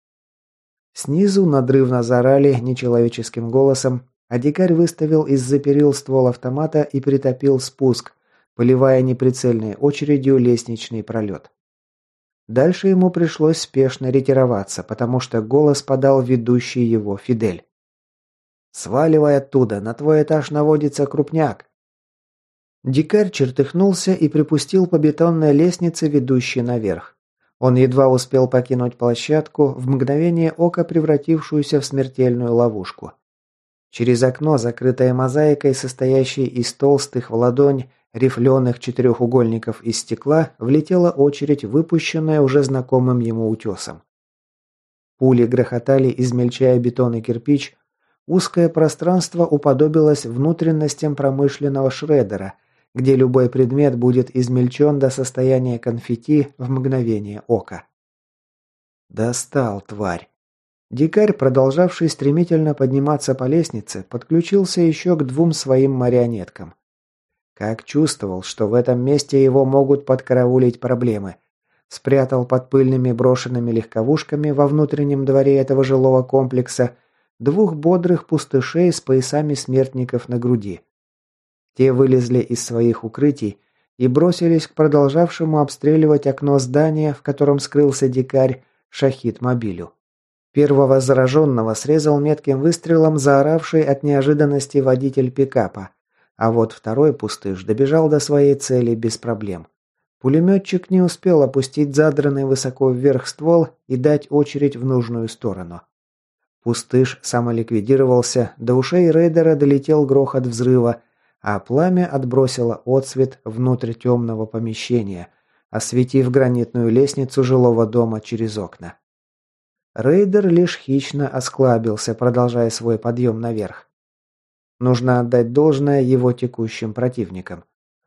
Снизу надрывно заорали нечеловеческим голосом, а дикарь выставил из-за перил ствол автомата и притопил спуск, поливая неприцельной очередью лестничный пролет. Дальше ему пришлось спешно ретироваться, потому что голос подал ведущий его Фидель. «Сваливай оттуда, на твой этаж наводится крупняк!» Дикарь чертыхнулся и припустил по бетонной лестнице, ведущей наверх. Он едва успел покинуть площадку, в мгновение ока превратившуюся в смертельную ловушку. Через окно, закрытое мозаикой, состоящей из толстых в ладонь рифленых четырехугольников из стекла, влетела очередь, выпущенная уже знакомым ему утесом. Пули грохотали, измельчая бетон и кирпич. Узкое пространство уподобилось внутренностям промышленного шредера, где любой предмет будет измельчен до состояния конфетти в мгновение ока. «Достал, тварь!» Дикарь, продолжавший стремительно подниматься по лестнице, подключился еще к двум своим марионеткам. Как чувствовал, что в этом месте его могут подкараулить проблемы. Спрятал под пыльными брошенными легковушками во внутреннем дворе этого жилого комплекса двух бодрых пустышей с поясами смертников на груди. Те вылезли из своих укрытий и бросились к продолжавшему обстреливать окно здания, в котором скрылся дикарь, шахид-мобилю. Первого зараженного срезал метким выстрелом заоравший от неожиданности водитель пикапа, а вот второй пустыш добежал до своей цели без проблем. Пулеметчик не успел опустить задранный высоко вверх ствол и дать очередь в нужную сторону. Пустыш самоликвидировался, до ушей рейдера долетел грохот взрыва, а пламя отбросило отсвет внутрь темного помещения, осветив гранитную лестницу жилого дома через окна. Рейдер лишь хищно осклабился, продолжая свой подъем наверх. Нужно отдать должное его текущим противникам.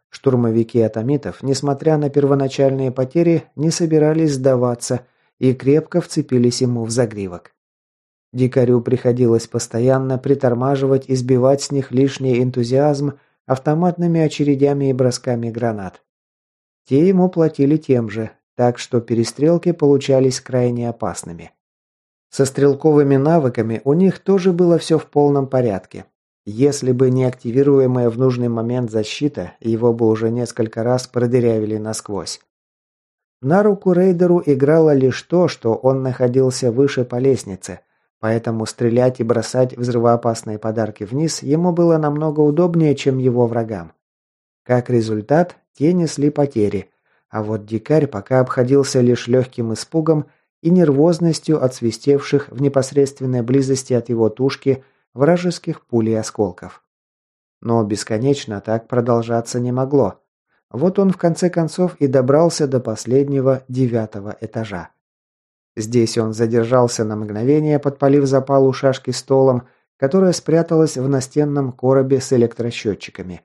Штурмовики атомитов, несмотря на первоначальные потери, не собирались сдаваться и крепко вцепились ему в загривок. Дикарю приходилось постоянно притормаживать и сбивать с них лишний энтузиазм автоматными очередями и бросками гранат. Те ему платили тем же, так что перестрелки получались крайне опасными. Со стрелковыми навыками у них тоже было все в полном порядке. Если бы не активируемая в нужный момент защита, его бы уже несколько раз продырявили насквозь. На руку рейдеру играло лишь то, что он находился выше по лестнице, поэтому стрелять и бросать взрывоопасные подарки вниз ему было намного удобнее, чем его врагам. Как результат, те несли потери, а вот дикарь пока обходился лишь легким испугом и нервозностью от свистевших в непосредственной близости от его тушки вражеских пуль и осколков. Но бесконечно так продолжаться не могло. Вот он в конце концов и добрался до последнего девятого этажа. Здесь он задержался на мгновение, подпалив запалу шашки столом, которая спряталась в настенном коробе с электросчетчиками.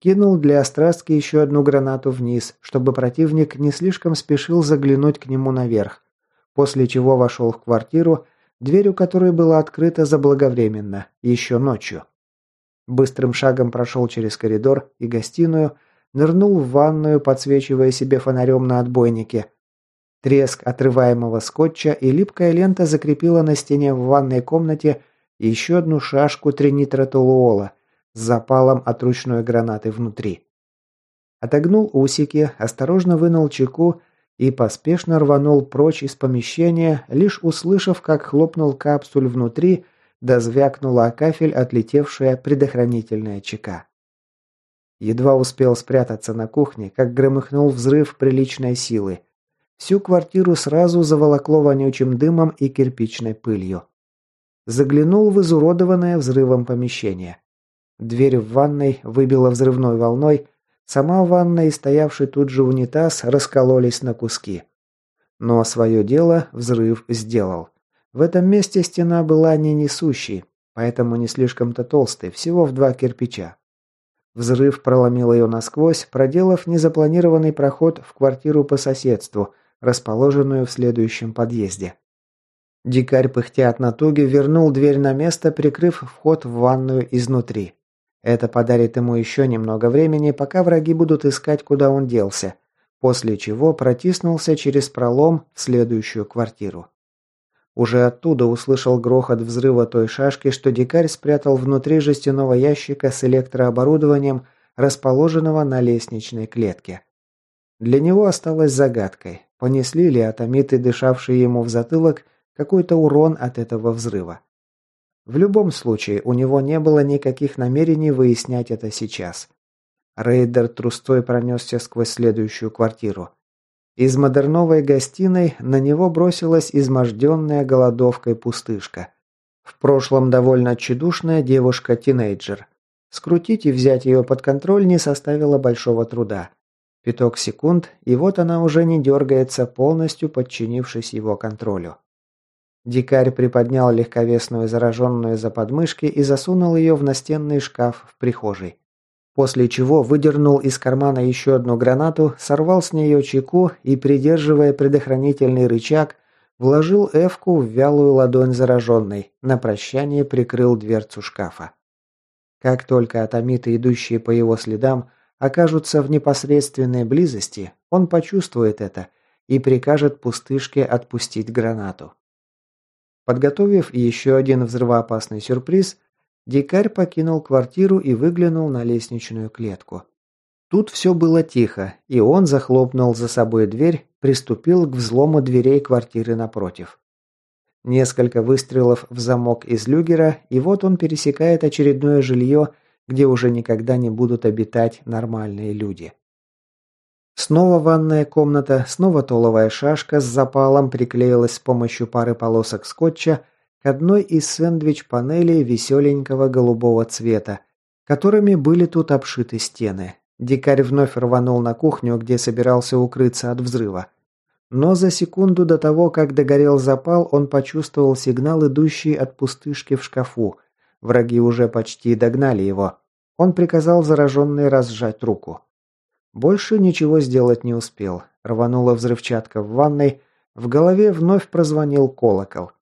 Кинул для острастки еще одну гранату вниз, чтобы противник не слишком спешил заглянуть к нему наверх, после чего вошел в квартиру, дверь у которой была открыта заблаговременно, еще ночью. Быстрым шагом прошел через коридор и гостиную, нырнул в ванную, подсвечивая себе фонарем на отбойнике. Треск отрываемого скотча и липкая лента закрепила на стене в ванной комнате еще одну шашку тринитротолуола с запалом от ручной гранаты внутри. Отогнул усики, осторожно вынул чеку и поспешно рванул прочь из помещения, лишь услышав, как хлопнул капсуль внутри, да звякнула о кафель отлетевшая предохранительная чека. Едва успел спрятаться на кухне, как громыхнул взрыв приличной силы. Всю квартиру сразу заволокло вонючим дымом и кирпичной пылью. Заглянул в изуродованное взрывом помещение. Дверь в ванной выбила взрывной волной, сама ванна и стоявший тут же унитаз раскололись на куски. Но свое дело взрыв сделал. В этом месте стена была не несущей, поэтому не слишком-то толстой, всего в два кирпича. Взрыв проломил ее насквозь, проделав незапланированный проход в квартиру по соседству, расположенную в следующем подъезде. Дикарь, пыхтя от натуги, вернул дверь на место, прикрыв вход в ванную изнутри. Это подарит ему еще немного времени, пока враги будут искать, куда он делся, после чего протиснулся через пролом в следующую квартиру. Уже оттуда услышал грохот взрыва той шашки, что дикарь спрятал внутри жестяного ящика с электрооборудованием, расположенного на лестничной клетке. Для него осталось загадкой, понесли ли атомиты, дышавшие ему в затылок, какой-то урон от этого взрыва. В любом случае, у него не было никаких намерений выяснять это сейчас. Рейдер трустой пронесся сквозь следующую квартиру. Из модерновой гостиной на него бросилась изможденная голодовкой пустышка. В прошлом довольно тщедушная девушка-тинейджер. Скрутить и взять ее под контроль не составило большого труда. Пяток секунд, и вот она уже не дергается, полностью подчинившись его контролю. Дикарь приподнял легковесную зараженную за подмышки и засунул ее в настенный шкаф в прихожей. После чего выдернул из кармана еще одну гранату, сорвал с нее чеку и, придерживая предохранительный рычаг, вложил эвку в вялую ладонь зараженной, на прощание прикрыл дверцу шкафа. Как только атомиты, идущие по его следам, окажутся в непосредственной близости, он почувствует это и прикажет пустышке отпустить гранату. Подготовив еще один взрывоопасный сюрприз, Дикарь покинул квартиру и выглянул на лестничную клетку. Тут все было тихо, и он захлопнул за собой дверь, приступил к взлому дверей квартиры напротив. Несколько выстрелов в замок из люгера, и вот он пересекает очередное жилье, где уже никогда не будут обитать нормальные люди. Снова ванная комната, снова толовая шашка с запалом приклеилась с помощью пары полосок скотча, к одной из сэндвич-панелей веселенького голубого цвета, которыми были тут обшиты стены. Дикарь вновь рванул на кухню, где собирался укрыться от взрыва. Но за секунду до того, как догорел запал, он почувствовал сигнал, идущий от пустышки в шкафу. Враги уже почти догнали его. Он приказал зараженной разжать руку. Больше ничего сделать не успел. Рванула взрывчатка в ванной, в голове вновь прозвонил колокол.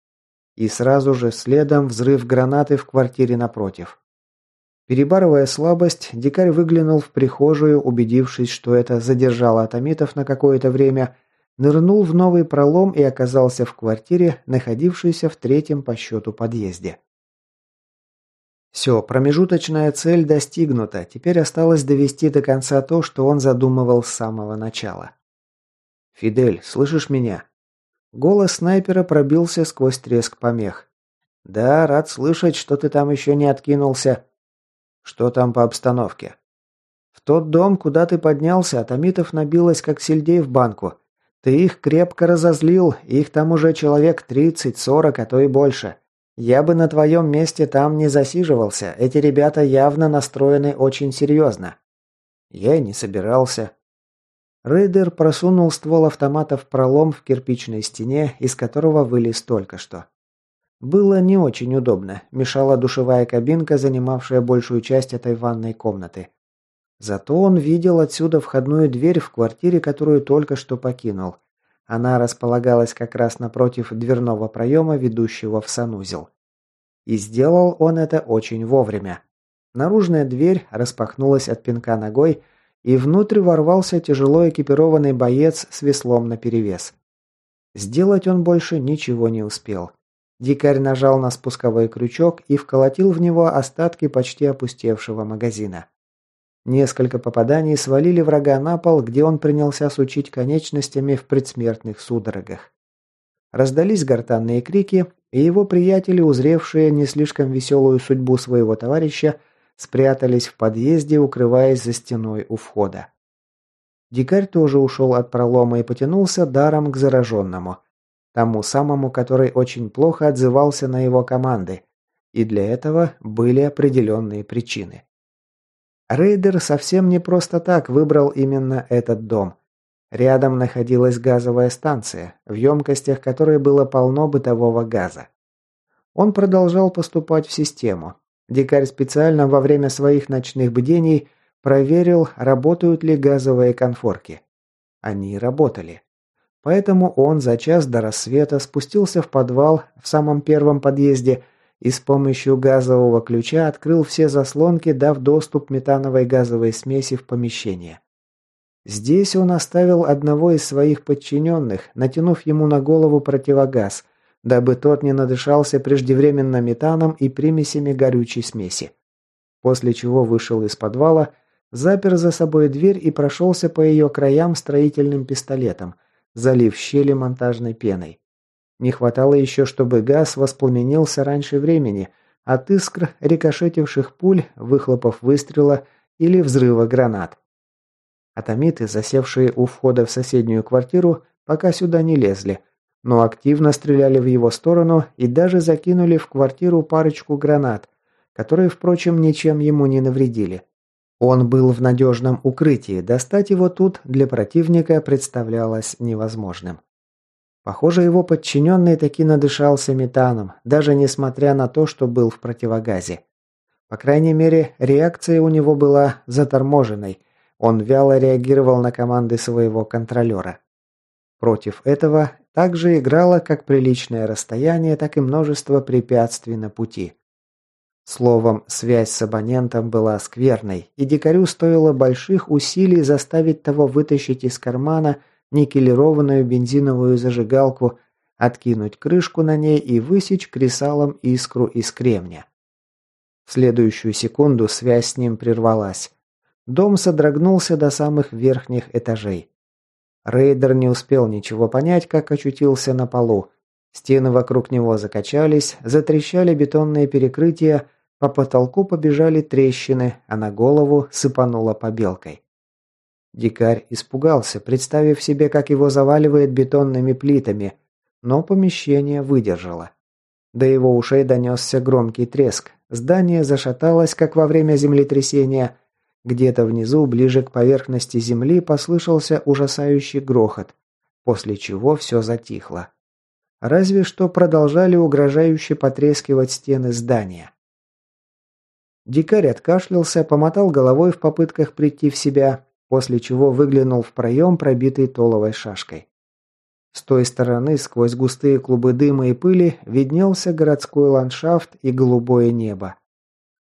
И сразу же следом взрыв гранаты в квартире напротив. Перебарывая слабость, дикарь выглянул в прихожую, убедившись, что это задержало атомитов на какое-то время, нырнул в новый пролом и оказался в квартире, находившейся в третьем по счету подъезде. Все, промежуточная цель достигнута, теперь осталось довести до конца то, что он задумывал с самого начала. «Фидель, слышишь меня?» Голос снайпера пробился сквозь треск помех. «Да, рад слышать, что ты там еще не откинулся». «Что там по обстановке?» «В тот дом, куда ты поднялся, атомитов набилось, как сельдей в банку. Ты их крепко разозлил, их там уже человек тридцать, сорок, а то и больше. Я бы на твоем месте там не засиживался, эти ребята явно настроены очень серьезно». «Я и не собирался», Рейдер просунул ствол автомата в пролом в кирпичной стене, из которого вылез только что. Было не очень удобно, мешала душевая кабинка, занимавшая большую часть этой ванной комнаты. Зато он видел отсюда входную дверь в квартире, которую только что покинул. Она располагалась как раз напротив дверного проема, ведущего в санузел. И сделал он это очень вовремя. Наружная дверь распахнулась от пинка ногой, и внутрь ворвался тяжело экипированный боец с веслом наперевес. Сделать он больше ничего не успел. Дикарь нажал на спусковой крючок и вколотил в него остатки почти опустевшего магазина. Несколько попаданий свалили врага на пол, где он принялся сучить конечностями в предсмертных судорогах. Раздались гортанные крики, и его приятели, узревшие не слишком веселую судьбу своего товарища, спрятались в подъезде, укрываясь за стеной у входа. Дикарь тоже ушел от пролома и потянулся даром к зараженному. Тому самому, который очень плохо отзывался на его команды. И для этого были определенные причины. Рейдер совсем не просто так выбрал именно этот дом. Рядом находилась газовая станция, в емкостях которой было полно бытового газа. Он продолжал поступать в систему. Дикарь специально во время своих ночных бдений проверил, работают ли газовые конфорки. Они работали. Поэтому он за час до рассвета спустился в подвал в самом первом подъезде и с помощью газового ключа открыл все заслонки, дав доступ метановой газовой смеси в помещение. Здесь он оставил одного из своих подчиненных, натянув ему на голову противогаз, дабы тот не надышался преждевременно метаном и примесями горючей смеси. После чего вышел из подвала, запер за собой дверь и прошелся по ее краям строительным пистолетом, залив щели монтажной пеной. Не хватало еще, чтобы газ воспламенился раньше времени от искр рикошетивших пуль, выхлопов выстрела или взрыва гранат. Атомиты, засевшие у входа в соседнюю квартиру, пока сюда не лезли, но активно стреляли в его сторону и даже закинули в квартиру парочку гранат, которые, впрочем, ничем ему не навредили. Он был в надежном укрытии, достать его тут для противника представлялось невозможным. Похоже, его подчиненный таки надышался метаном, даже несмотря на то, что был в противогазе. По крайней мере, реакция у него была заторможенной – он вяло реагировал на команды своего контролера. Против этого также играло как приличное расстояние, так и множество препятствий на пути. Словом, связь с абонентом была скверной, и дикарю стоило больших усилий заставить того вытащить из кармана никелированную бензиновую зажигалку, откинуть крышку на ней и высечь кресалом искру из кремня. В следующую секунду связь с ним прервалась. Дом содрогнулся до самых верхних этажей. Рейдер не успел ничего понять, как очутился на полу. Стены вокруг него закачались, затрещали бетонные перекрытия, по потолку побежали трещины, а на голову сыпануло побелкой. Дикарь испугался, представив себе, как его заваливает бетонными плитами, но помещение выдержало. До его ушей донесся громкий треск. Здание зашаталось, как во время землетрясения, где-то внизу, ближе к поверхности земли, послышался ужасающий грохот, после чего все затихло. Разве что продолжали угрожающе потрескивать стены здания. Дикарь откашлялся, помотал головой в попытках прийти в себя, после чего выглянул в проем, пробитый толовой шашкой. С той стороны, сквозь густые клубы дыма и пыли, виднелся городской ландшафт и голубое небо.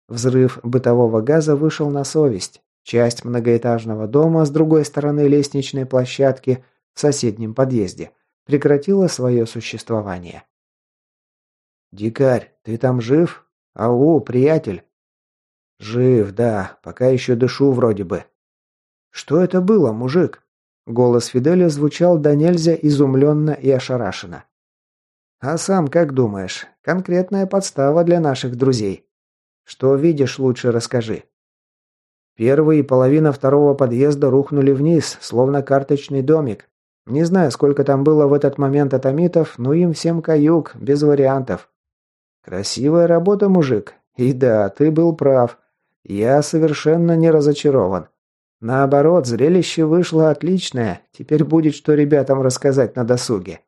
Взрыв бытового газа вышел на совесть. Часть многоэтажного дома с другой стороны лестничной площадки в соседнем подъезде прекратила свое существование. «Дикарь, ты там жив? Ау, приятель!» «Жив, да, пока еще дышу вроде бы». «Что это было, мужик?» Голос Фиделя звучал до нельзя изумленно и ошарашенно. «А сам как думаешь? Конкретная подстава для наших друзей». Что видишь, лучше расскажи. Первый и половина второго подъезда рухнули вниз, словно карточный домик. Не знаю, сколько там было в этот момент атомитов, но им всем каюк, без вариантов. Красивая работа, мужик. И да, ты был прав. Я совершенно не разочарован. Наоборот, зрелище вышло отличное. Теперь будет что ребятам рассказать на досуге.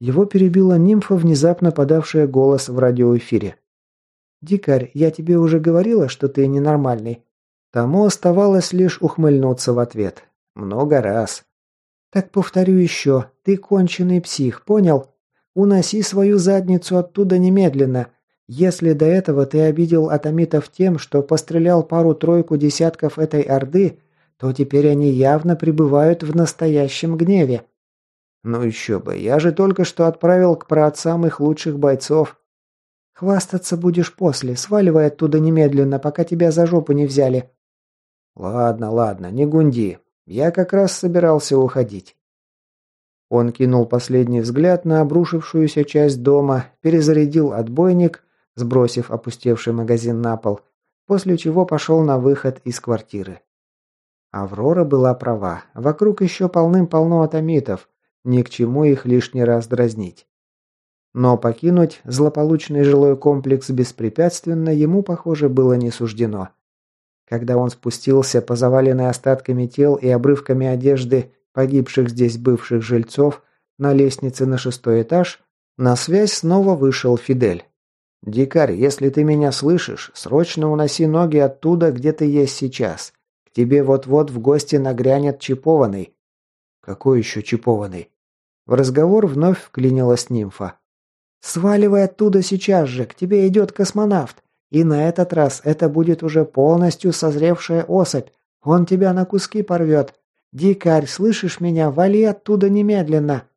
Его перебила нимфа, внезапно подавшая голос в радиоэфире. «Дикарь, я тебе уже говорила, что ты ненормальный». Тому оставалось лишь ухмыльнуться в ответ. Много раз. «Так повторю еще. Ты конченый псих, понял? Уноси свою задницу оттуда немедленно. Если до этого ты обидел атомитов тем, что пострелял пару-тройку десятков этой орды, то теперь они явно пребывают в настоящем гневе». «Ну еще бы, я же только что отправил к праотцам их лучших бойцов. «Хвастаться будешь после. Сваливай оттуда немедленно, пока тебя за жопу не взяли». Ладно, ладно, не гунди. Я как раз собирался уходить. Он кинул последний взгляд на обрушившуюся часть дома, перезарядил отбойник, сбросив опустевший магазин на пол, после чего пошел на выход из квартиры. Аврора была права. Вокруг еще полным-полно атомитов. Ни к чему их лишний раз дразнить. Но покинуть злополучный жилой комплекс беспрепятственно ему, похоже, было не суждено. Когда он спустился по заваленной остатками тел и обрывками одежды погибших здесь бывших жильцов на лестнице на шестой этаж, на связь снова вышел Фидель. «Дикарь, если ты меня слышишь, срочно уноси ноги оттуда, где ты есть сейчас. К тебе вот-вот в гости нагрянет чипованный». «Какой еще чипованный?» В разговор вновь вклинилась нимфа. «Сваливай оттуда сейчас же, к тебе идет космонавт. И на этот раз это будет уже полностью созревшая особь. Он тебя на куски порвет. Дикарь, слышишь меня? Вали оттуда немедленно!»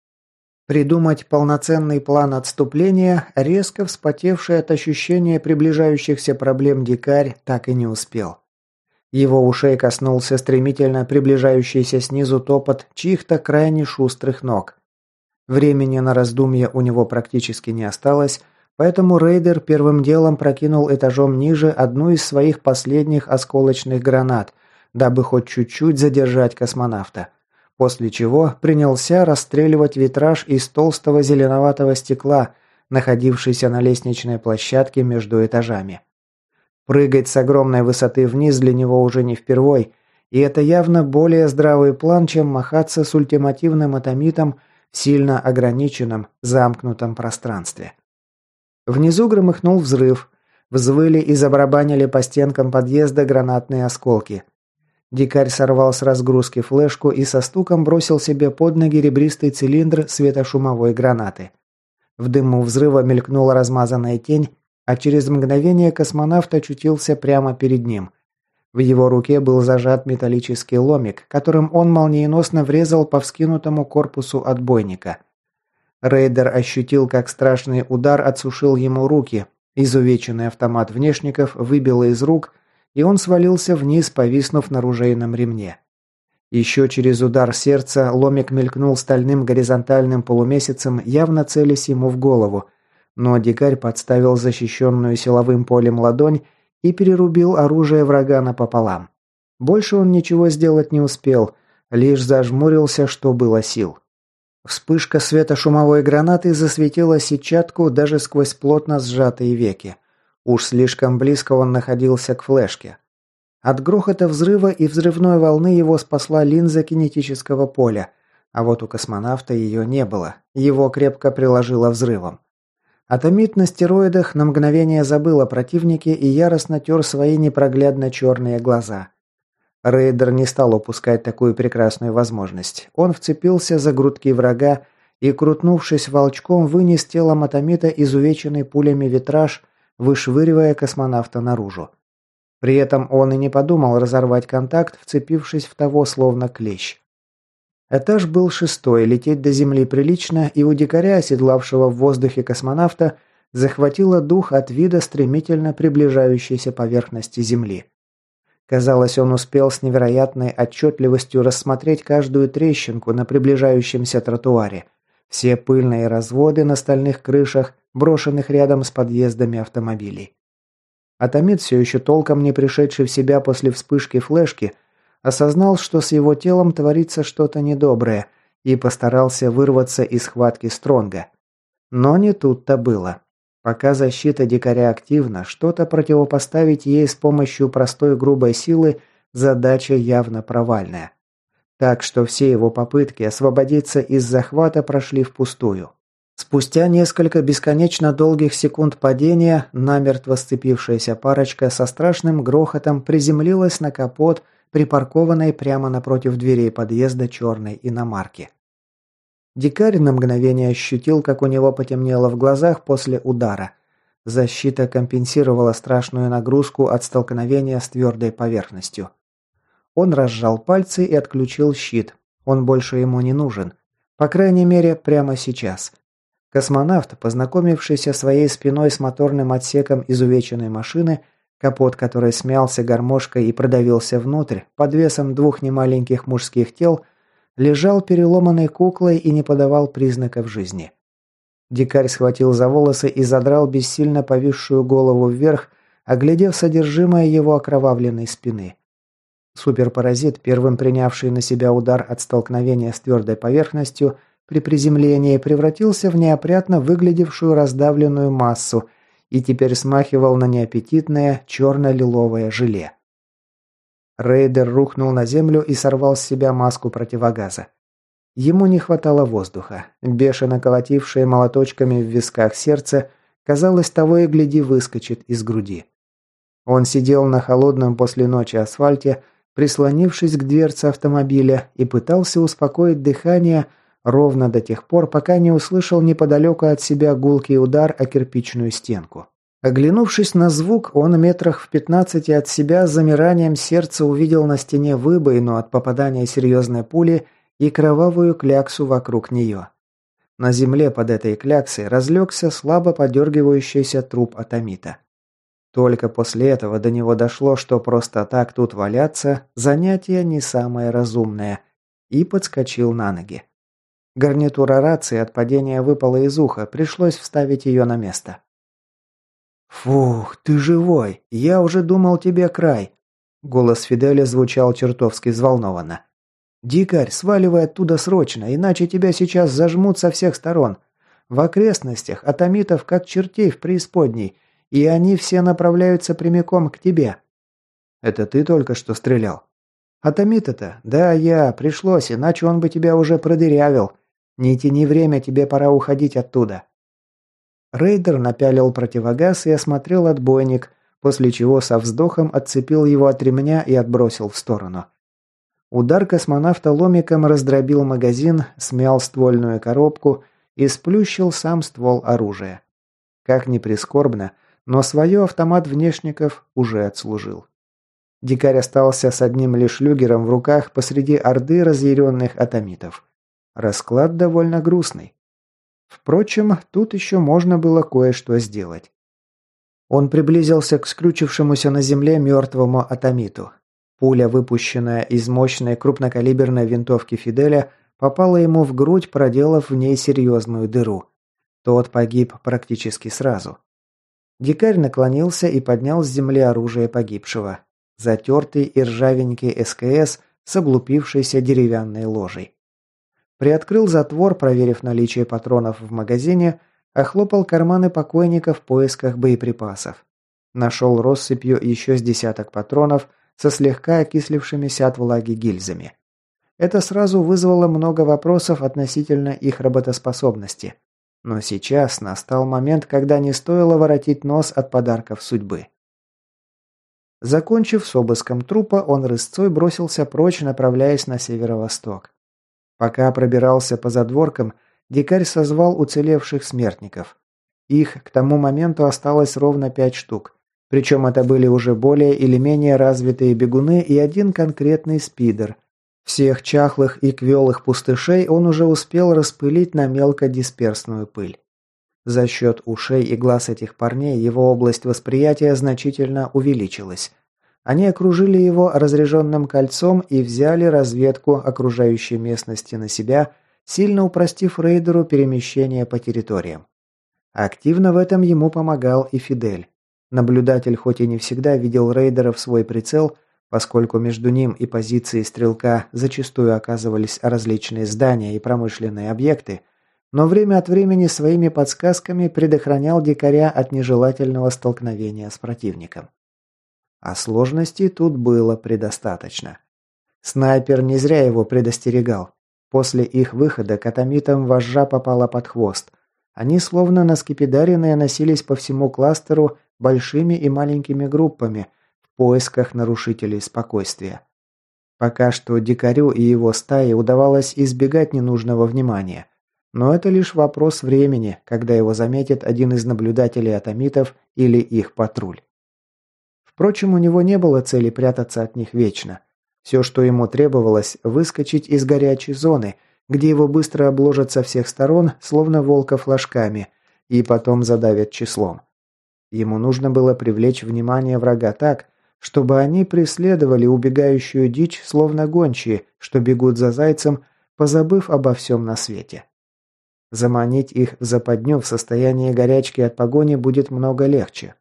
Придумать полноценный план отступления, резко вспотевший от ощущения приближающихся проблем дикарь, так и не успел. Его ушей коснулся стремительно приближающийся снизу топот чьих-то крайне шустрых ног. Времени на раздумье у него практически не осталось, поэтому рейдер первым делом прокинул этажом ниже одну из своих последних осколочных гранат, дабы хоть чуть-чуть задержать космонавта. После чего принялся расстреливать витраж из толстого зеленоватого стекла, находившийся на лестничной площадке между этажами. Прыгать с огромной высоты вниз для него уже не впервой, и это явно более здравый план, чем махаться с ультимативным атомитом в сильно ограниченном, замкнутом пространстве. Внизу громыхнул взрыв. Взвыли и забарабанили по стенкам подъезда гранатные осколки. Дикарь сорвал с разгрузки флешку и со стуком бросил себе под ноги ребристый цилиндр светошумовой гранаты. В дыму взрыва мелькнула размазанная тень, а через мгновение космонавт очутился прямо перед ним. В его руке был зажат металлический ломик, которым он молниеносно врезал по вскинутому корпусу отбойника. Рейдер ощутил, как страшный удар отсушил ему руки. Изувеченный автомат внешников выбило из рук, и он свалился вниз, повиснув на ружейном ремне. Еще через удар сердца ломик мелькнул стальным горизонтальным полумесяцем, явно целясь ему в голову, но дикарь подставил защищенную силовым полем ладонь и перерубил оружие врага напополам. Больше он ничего сделать не успел, лишь зажмурился, что было сил. Вспышка света шумовой гранаты засветила сетчатку даже сквозь плотно сжатые веки. Уж слишком близко он находился к флешке. От грохота взрыва и взрывной волны его спасла линза кинетического поля, а вот у космонавта ее не было, его крепко приложило взрывом. Атомит на стероидах на мгновение забыл о противнике и яростно тер свои непроглядно черные глаза. Рейдер не стал упускать такую прекрасную возможность. Он вцепился за грудки врага и, крутнувшись волчком, вынес телом атомита изувеченный пулями витраж, вышвыривая космонавта наружу. При этом он и не подумал разорвать контакт, вцепившись в того словно клещ. Этаж был шестой, лететь до земли прилично, и у дикаря, оседлавшего в воздухе космонавта, захватило дух от вида стремительно приближающейся поверхности Земли. Казалось, он успел с невероятной отчетливостью рассмотреть каждую трещинку на приближающемся тротуаре, все пыльные разводы на стальных крышах, брошенных рядом с подъездами автомобилей. Атомид, все еще толком не пришедший в себя после вспышки флешки, осознал, что с его телом творится что-то недоброе, и постарался вырваться из схватки Стронга. Но не тут-то было. Пока защита дикаря активна, что-то противопоставить ей с помощью простой грубой силы задача явно провальная. Так что все его попытки освободиться из захвата прошли впустую. Спустя несколько бесконечно долгих секунд падения, намертво сцепившаяся парочка со страшным грохотом приземлилась на капот припаркованной прямо напротив дверей подъезда черной иномарки. Дикарь на мгновение ощутил, как у него потемнело в глазах после удара. Защита компенсировала страшную нагрузку от столкновения с твердой поверхностью. Он разжал пальцы и отключил щит. Он больше ему не нужен. По крайней мере, прямо сейчас. Космонавт, познакомившийся своей спиной с моторным отсеком изувеченной машины, Капот, который смялся гармошкой и продавился внутрь, под весом двух немаленьких мужских тел, лежал переломанной куклой и не подавал признаков жизни. Дикарь схватил за волосы и задрал бессильно повисшую голову вверх, оглядев содержимое его окровавленной спины. Суперпаразит, первым принявший на себя удар от столкновения с твердой поверхностью, при приземлении превратился в неопрятно выглядевшую раздавленную массу – и теперь смахивал на неаппетитное черно-лиловое желе. Рейдер рухнул на землю и сорвал с себя маску противогаза. Ему не хватало воздуха. Бешено колотившее молоточками в висках сердце, казалось, того и гляди выскочит из груди. Он сидел на холодном после ночи асфальте, прислонившись к дверце автомобиля и пытался успокоить дыхание, Ровно до тех пор, пока не услышал неподалеку от себя гулкий удар о кирпичную стенку. Оглянувшись на звук, он метрах в пятнадцати от себя с замиранием сердца увидел на стене выбоину от попадания серьезной пули и кровавую кляксу вокруг нее. На земле под этой кляксой разлегся слабо подергивающийся труп атомита. Только после этого до него дошло, что просто так тут валяться – занятие не самое разумное, и подскочил на ноги. Гарнитура рации от падения выпала из уха, пришлось вставить ее на место. «Фух, ты живой! Я уже думал тебе край!» Голос Фиделя звучал чертовски взволнованно. «Дикарь, сваливай оттуда срочно, иначе тебя сейчас зажмут со всех сторон. В окрестностях атомитов как чертей в преисподней, и они все направляются прямиком к тебе». «Это ты только что стрелял?» «Атомита-то? Да, я. Пришлось, иначе он бы тебя уже продырявил. Не тяни время, тебе пора уходить оттуда». Рейдер напялил противогаз и осмотрел отбойник, после чего со вздохом отцепил его от ремня и отбросил в сторону. Удар космонавта ломиком раздробил магазин, смял ствольную коробку и сплющил сам ствол оружия. Как ни прискорбно, но свое автомат внешников уже отслужил. Дикарь остался с одним лишь люгером в руках посреди орды разъяренных атомитов. Расклад довольно грустный. Впрочем, тут еще можно было кое-что сделать. Он приблизился к скрючившемуся на земле мертвому атомиту. Пуля, выпущенная из мощной крупнокалиберной винтовки Фиделя, попала ему в грудь, проделав в ней серьезную дыру. Тот погиб практически сразу. Дикарь наклонился и поднял с земли оружие погибшего. Затертый и ржавенький СКС с облупившейся деревянной ложей. Приоткрыл затвор, проверив наличие патронов в магазине, охлопал карманы покойника в поисках боеприпасов. Нашел россыпью еще с десяток патронов со слегка окислившимися от влаги гильзами. Это сразу вызвало много вопросов относительно их работоспособности. Но сейчас настал момент, когда не стоило воротить нос от подарков судьбы. Закончив с обыском трупа, он рысцой бросился прочь, направляясь на северо-восток. Пока пробирался по задворкам, дикарь созвал уцелевших смертников. Их к тому моменту осталось ровно пять штук. Причем это были уже более или менее развитые бегуны и один конкретный спидер. Всех чахлых и квелых пустышей он уже успел распылить на мелкодисперсную пыль. За счет ушей и глаз этих парней его область восприятия значительно увеличилась. Они окружили его разряженным кольцом и взяли разведку окружающей местности на себя, сильно упростив рейдеру перемещение по территориям. Активно в этом ему помогал и Фидель. Наблюдатель хоть и не всегда видел рейдера в свой прицел, поскольку между ним и позицией стрелка зачастую оказывались различные здания и промышленные объекты, но время от времени своими подсказками предохранял дикаря от нежелательного столкновения с противником. А сложностей тут было предостаточно. Снайпер не зря его предостерегал. После их выхода к атомитам вожжа попала под хвост. Они словно на скипидаренные носились по всему кластеру большими и маленькими группами в поисках нарушителей спокойствия. Пока что дикарю и его стае удавалось избегать ненужного внимания. Но это лишь вопрос времени, когда его заметит один из наблюдателей атомитов или их патруль. Впрочем, у него не было цели прятаться от них вечно. Все, что ему требовалось, выскочить из горячей зоны, где его быстро обложат со всех сторон, словно волка флажками, и потом задавят числом. Ему нужно было привлечь внимание врага так, чтобы они преследовали убегающую дичь, словно гончие, что бегут за зайцем, позабыв обо всем на свете. Заманить их в западню в состоянии горячки от погони будет много легче.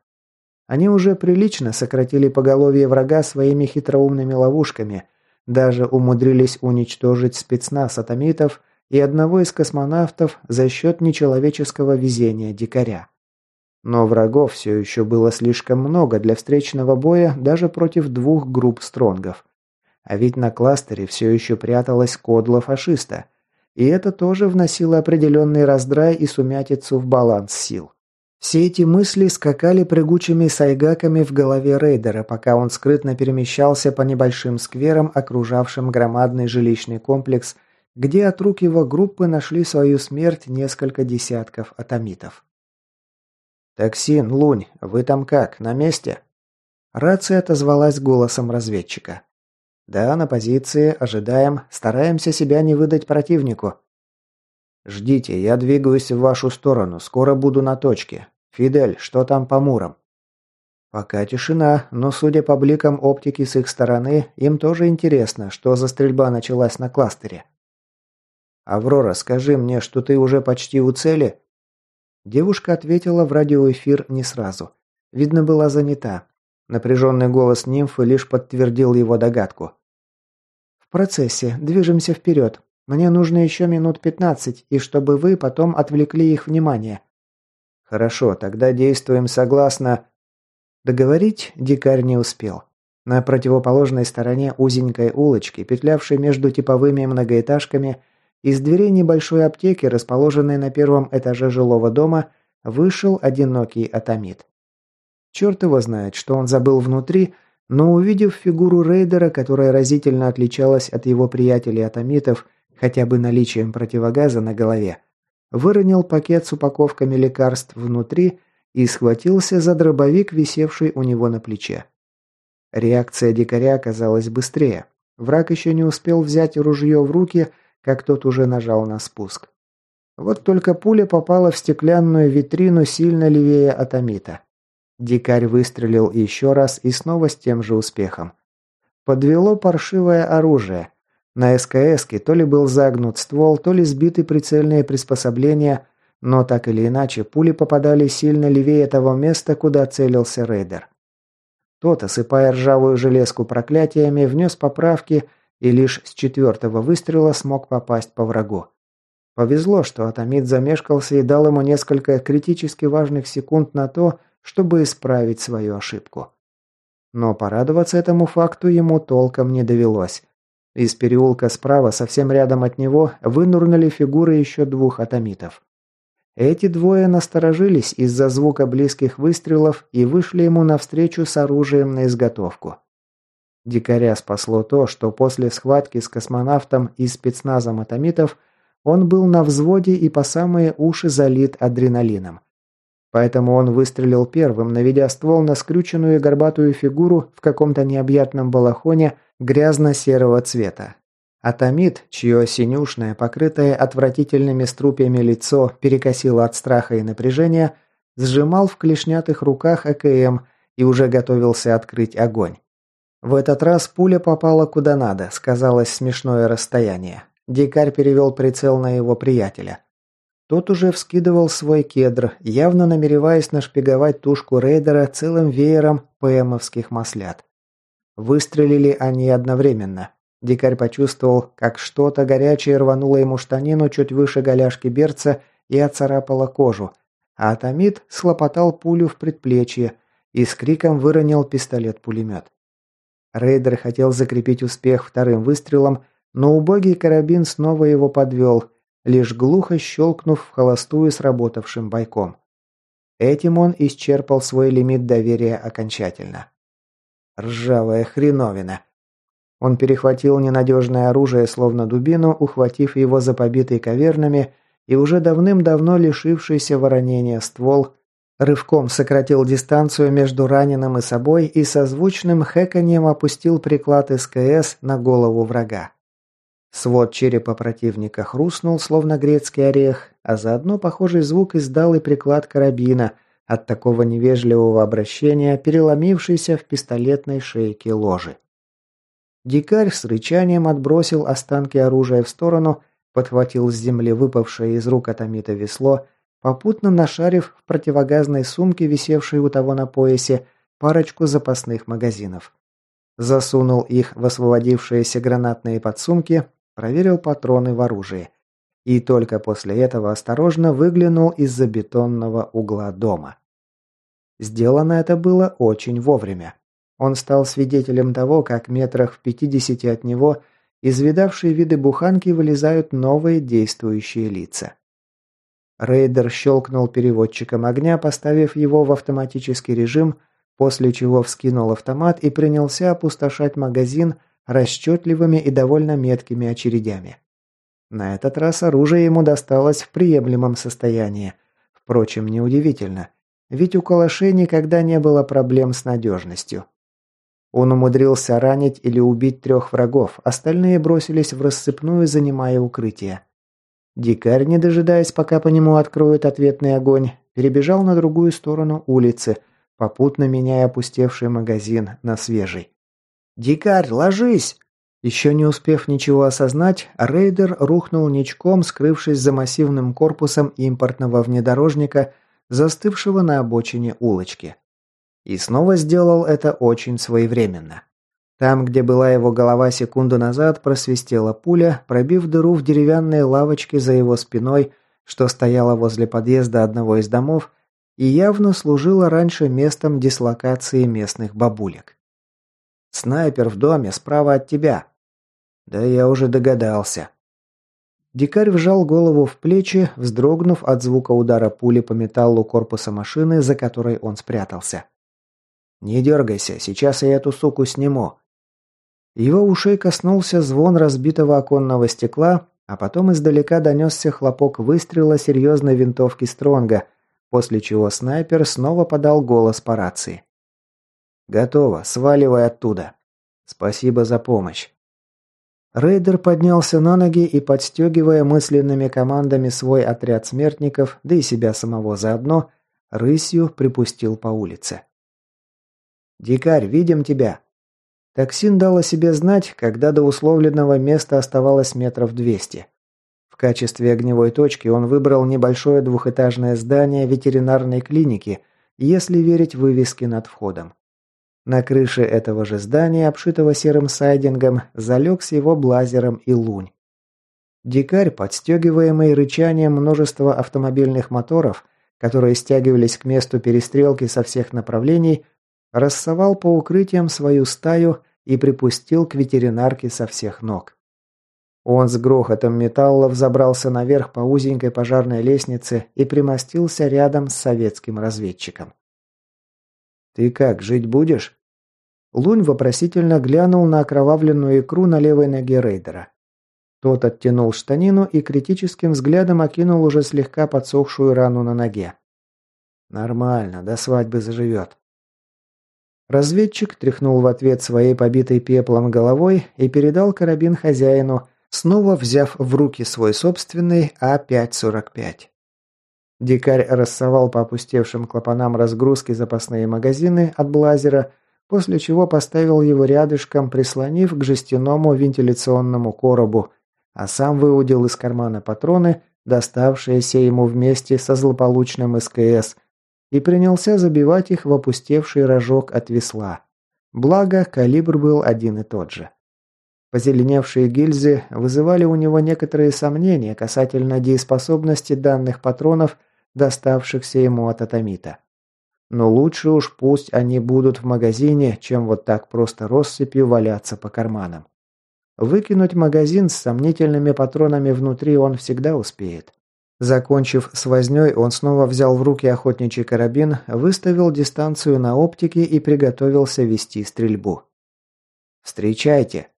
Они уже прилично сократили поголовье врага своими хитроумными ловушками, даже умудрились уничтожить спецназ атомитов и одного из космонавтов за счет нечеловеческого везения дикаря. Но врагов все еще было слишком много для встречного боя даже против двух групп стронгов. А ведь на кластере все еще пряталась кодла фашиста. И это тоже вносило определенный раздрай и сумятицу в баланс сил. Все эти мысли скакали прыгучими сайгаками в голове рейдера, пока он скрытно перемещался по небольшим скверам, окружавшим громадный жилищный комплекс, где от рук его группы нашли свою смерть несколько десятков атомитов. «Токсин, Лунь, вы там как, на месте?» Рация отозвалась голосом разведчика. «Да, на позиции, ожидаем, стараемся себя не выдать противнику». «Ждите, я двигаюсь в вашу сторону, скоро буду на точке. Фидель, что там по мурам?» Пока тишина, но судя по бликам оптики с их стороны, им тоже интересно, что за стрельба началась на кластере. «Аврора, скажи мне, что ты уже почти у цели?» Девушка ответила в радиоэфир не сразу. Видно, была занята. Напряженный голос нимфы лишь подтвердил его догадку. «В процессе. Движемся вперед. Мне нужно еще минут пятнадцать, и чтобы вы потом отвлекли их внимание». «Хорошо, тогда действуем согласно...» Договорить дикарь не успел. На противоположной стороне узенькой улочки, петлявшей между типовыми многоэтажками, из дверей небольшой аптеки, расположенной на первом этаже жилого дома, вышел одинокий атомит. Черт его знает, что он забыл внутри, но увидев фигуру рейдера, которая разительно отличалась от его приятелей-атомитов хотя бы наличием противогаза на голове, выронил пакет с упаковками лекарств внутри и схватился за дробовик, висевший у него на плече. Реакция дикаря оказалась быстрее. Враг еще не успел взять ружье в руки – как тот уже нажал на спуск. Вот только пуля попала в стеклянную витрину сильно левее атомита. Дикарь выстрелил еще раз и снова с тем же успехом. Подвело паршивое оружие. На СКСке то ли был загнут ствол, то ли сбиты прицельные приспособления, но так или иначе пули попадали сильно левее того места, куда целился рейдер. Тот, осыпая ржавую железку проклятиями, внес поправки – и лишь с четвертого выстрела смог попасть по врагу. Повезло, что Атомид замешкался и дал ему несколько критически важных секунд на то, чтобы исправить свою ошибку. Но порадоваться этому факту ему толком не довелось. Из переулка справа, совсем рядом от него, вынурнули фигуры еще двух атомитов. Эти двое насторожились из-за звука близких выстрелов и вышли ему навстречу с оружием на изготовку. Дикаря спасло то, что после схватки с космонавтом и спецназом атомитов он был на взводе и по самые уши залит адреналином. Поэтому он выстрелил первым, наведя ствол на скрюченную горбатую фигуру в каком-то необъятном балахоне грязно-серого цвета. Атомит, чье синюшное, покрытое отвратительными струпьями лицо перекосило от страха и напряжения, сжимал в клешнятых руках АКМ и уже готовился открыть огонь. В этот раз пуля попала куда надо, сказалось смешное расстояние. Дикарь перевел прицел на его приятеля. Тот уже вскидывал свой кедр, явно намереваясь нашпиговать тушку рейдера целым веером ПМовских маслят. Выстрелили они одновременно. Дикарь почувствовал, как что-то горячее рвануло ему штанину чуть выше голяшки берца и оцарапало кожу, а Атомит схлопотал пулю в предплечье и с криком выронил пистолет-пулемет. Рейдер хотел закрепить успех вторым выстрелом, но убогий карабин снова его подвел, лишь глухо щелкнув в холостую сработавшим бойком. Этим он исчерпал свой лимит доверия окончательно. Ржавая хреновина. Он перехватил ненадежное оружие, словно дубину, ухватив его за побитый кавернами и уже давным-давно лишившийся воронения ствол, Рывком сократил дистанцию между раненым и собой и со звучным хэканьем опустил приклад СКС на голову врага. Свод черепа противника хрустнул, словно грецкий орех, а заодно похожий звук издал и приклад карабина, от такого невежливого обращения, переломившийся в пистолетной шейке ложи. Дикарь с рычанием отбросил останки оружия в сторону, подхватил с земли выпавшее из рук Атомита весло, попутно нашарив в противогазной сумке, висевшей у того на поясе, парочку запасных магазинов. Засунул их в освободившиеся гранатные подсумки, проверил патроны в оружии. И только после этого осторожно выглянул из-за бетонного угла дома. Сделано это было очень вовремя. Он стал свидетелем того, как метрах в пятидесяти от него из видавшей виды буханки вылезают новые действующие лица. Рейдер щелкнул переводчиком огня, поставив его в автоматический режим – после чего вскинул автомат и принялся опустошать магазин расчетливыми и довольно меткими очередями. На этот раз оружие ему досталось в приемлемом состоянии. Впрочем, неудивительно, ведь у калашей никогда не было проблем с надежностью. Он умудрился ранить или убить трех врагов, остальные бросились в рассыпную, занимая укрытие. Дикарь, не дожидаясь, пока по нему откроют ответный огонь, перебежал на другую сторону улицы – попутно меняя опустевший магазин на свежий. «Дикарь, ложись!» Еще не успев ничего осознать, рейдер рухнул ничком, скрывшись за массивным корпусом импортного внедорожника, застывшего на обочине улочки. И снова сделал это очень своевременно. Там, где была его голова секунду назад, просвистела пуля, пробив дыру в деревянной лавочке за его спиной, что стояла возле подъезда одного из домов, и явно служила раньше местом дислокации местных бабулек. «Снайпер в доме, справа от тебя». «Да я уже догадался». Дикарь вжал голову в плечи, вздрогнув от звука удара пули по металлу корпуса машины, за которой он спрятался. «Не дергайся, сейчас я эту суку сниму». Его ушей коснулся звон разбитого оконного стекла, а потом издалека донесся хлопок выстрела серьезной винтовки Стронга, после чего снайпер снова подал голос по рации. «Готово, сваливай оттуда. Спасибо за помощь». Рейдер поднялся на ноги и, подстегивая мысленными командами свой отряд смертников, да и себя самого заодно, рысью припустил по улице. «Дикарь, видим тебя!» Токсин дал о себе знать, когда до условленного места оставалось метров двести качестве огневой точки он выбрал небольшое двухэтажное здание ветеринарной клиники, если верить вывеске над входом. На крыше этого же здания, обшитого серым сайдингом, залег с его блазером и лунь. Дикарь, подстегиваемый рычанием множества автомобильных моторов, которые стягивались к месту перестрелки со всех направлений, рассовал по укрытиям свою стаю и припустил к ветеринарке со всех ног. Он с грохотом металла взобрался наверх по узенькой пожарной лестнице и примостился рядом с советским разведчиком. «Ты как, жить будешь?» Лунь вопросительно глянул на окровавленную икру на левой ноге рейдера. Тот оттянул штанину и критическим взглядом окинул уже слегка подсохшую рану на ноге. «Нормально, до свадьбы заживет». Разведчик тряхнул в ответ своей побитой пеплом головой и передал карабин хозяину, снова взяв в руки свой собственный А5-45. Дикарь рассовал по опустевшим клапанам разгрузки запасные магазины от блазера, после чего поставил его рядышком, прислонив к жестяному вентиляционному коробу, а сам выудил из кармана патроны, доставшиеся ему вместе со злополучным СКС, и принялся забивать их в опустевший рожок от весла. Благо, калибр был один и тот же. Позеленевшие гильзы вызывали у него некоторые сомнения касательно дееспособности данных патронов, доставшихся ему от атомита. Но лучше уж пусть они будут в магазине, чем вот так просто россыпью валяться по карманам. Выкинуть магазин с сомнительными патронами внутри он всегда успеет. Закончив с вознёй, он снова взял в руки охотничий карабин, выставил дистанцию на оптике и приготовился вести стрельбу. «Встречайте!»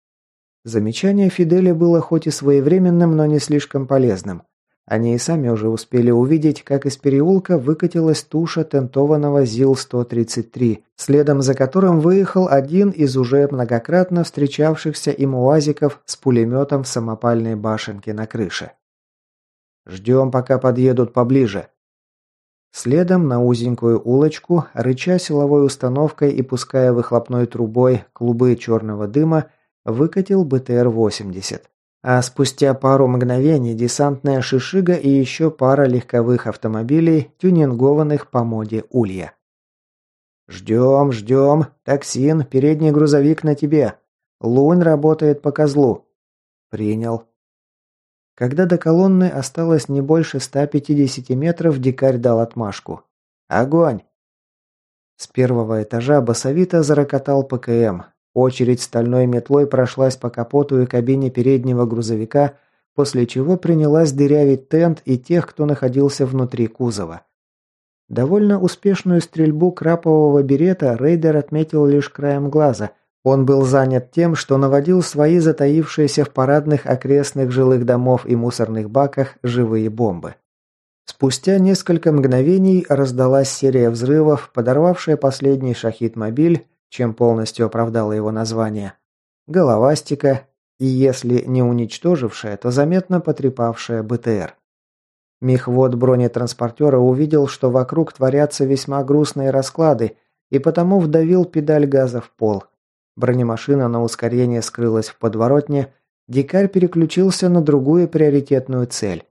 Замечание Фиделя было хоть и своевременным, но не слишком полезным. Они и сами уже успели увидеть, как из переулка выкатилась туша тентованного ЗИЛ-133, следом за которым выехал один из уже многократно встречавшихся им уазиков с пулеметом в самопальной башенке на крыше. «Ждем, пока подъедут поближе». Следом на узенькую улочку, рыча силовой установкой и пуская выхлопной трубой клубы черного дыма, выкатил БТР-80. А спустя пару мгновений десантная шишига и еще пара легковых автомобилей, тюнингованных по моде Улья. «Ждем, ждем. Токсин, передний грузовик на тебе. Лунь работает по козлу». «Принял». Когда до колонны осталось не больше 150 метров, дикарь дал отмашку. «Огонь!» С первого этажа басовито зарокотал ПКМ. Очередь стальной метлой прошлась по капоту и кабине переднего грузовика, после чего принялась дырявить тент и тех, кто находился внутри кузова. Довольно успешную стрельбу крапового берета рейдер отметил лишь краем глаза – он был занят тем, что наводил свои затаившиеся в парадных окрестных жилых домов и мусорных баках живые бомбы. Спустя несколько мгновений раздалась серия взрывов, подорвавшая последний шахид-мобиль, чем полностью оправдала его название, головастика и, если не уничтожившая, то заметно потрепавшая БТР. Мехвод бронетранспортера увидел, что вокруг творятся весьма грустные расклады, и потому вдавил педаль газа в пол – Бронемашина на ускорение скрылась в подворотне, дикарь переключился на другую приоритетную цель.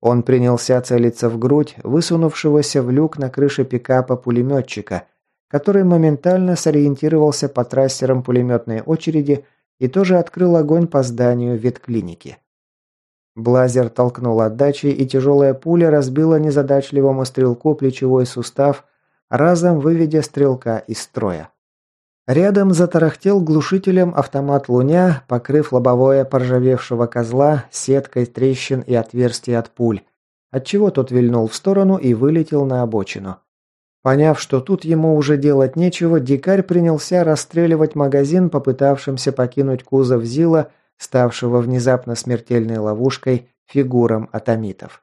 Он принялся целиться в грудь высунувшегося в люк на крыше пикапа пулеметчика, который моментально сориентировался по трассерам пулеметной очереди и тоже открыл огонь по зданию ветклиники. Блазер толкнул отдачи, и тяжелая пуля разбила незадачливому стрелку плечевой сустав, разом выведя стрелка из строя. Рядом затарахтел глушителем автомат «Луня», покрыв лобовое поржавевшего козла сеткой трещин и отверстий от пуль, отчего тот вильнул в сторону и вылетел на обочину. Поняв, что тут ему уже делать нечего, дикарь принялся расстреливать магазин, попытавшимся покинуть кузов Зила, ставшего внезапно смертельной ловушкой фигурам атомитов.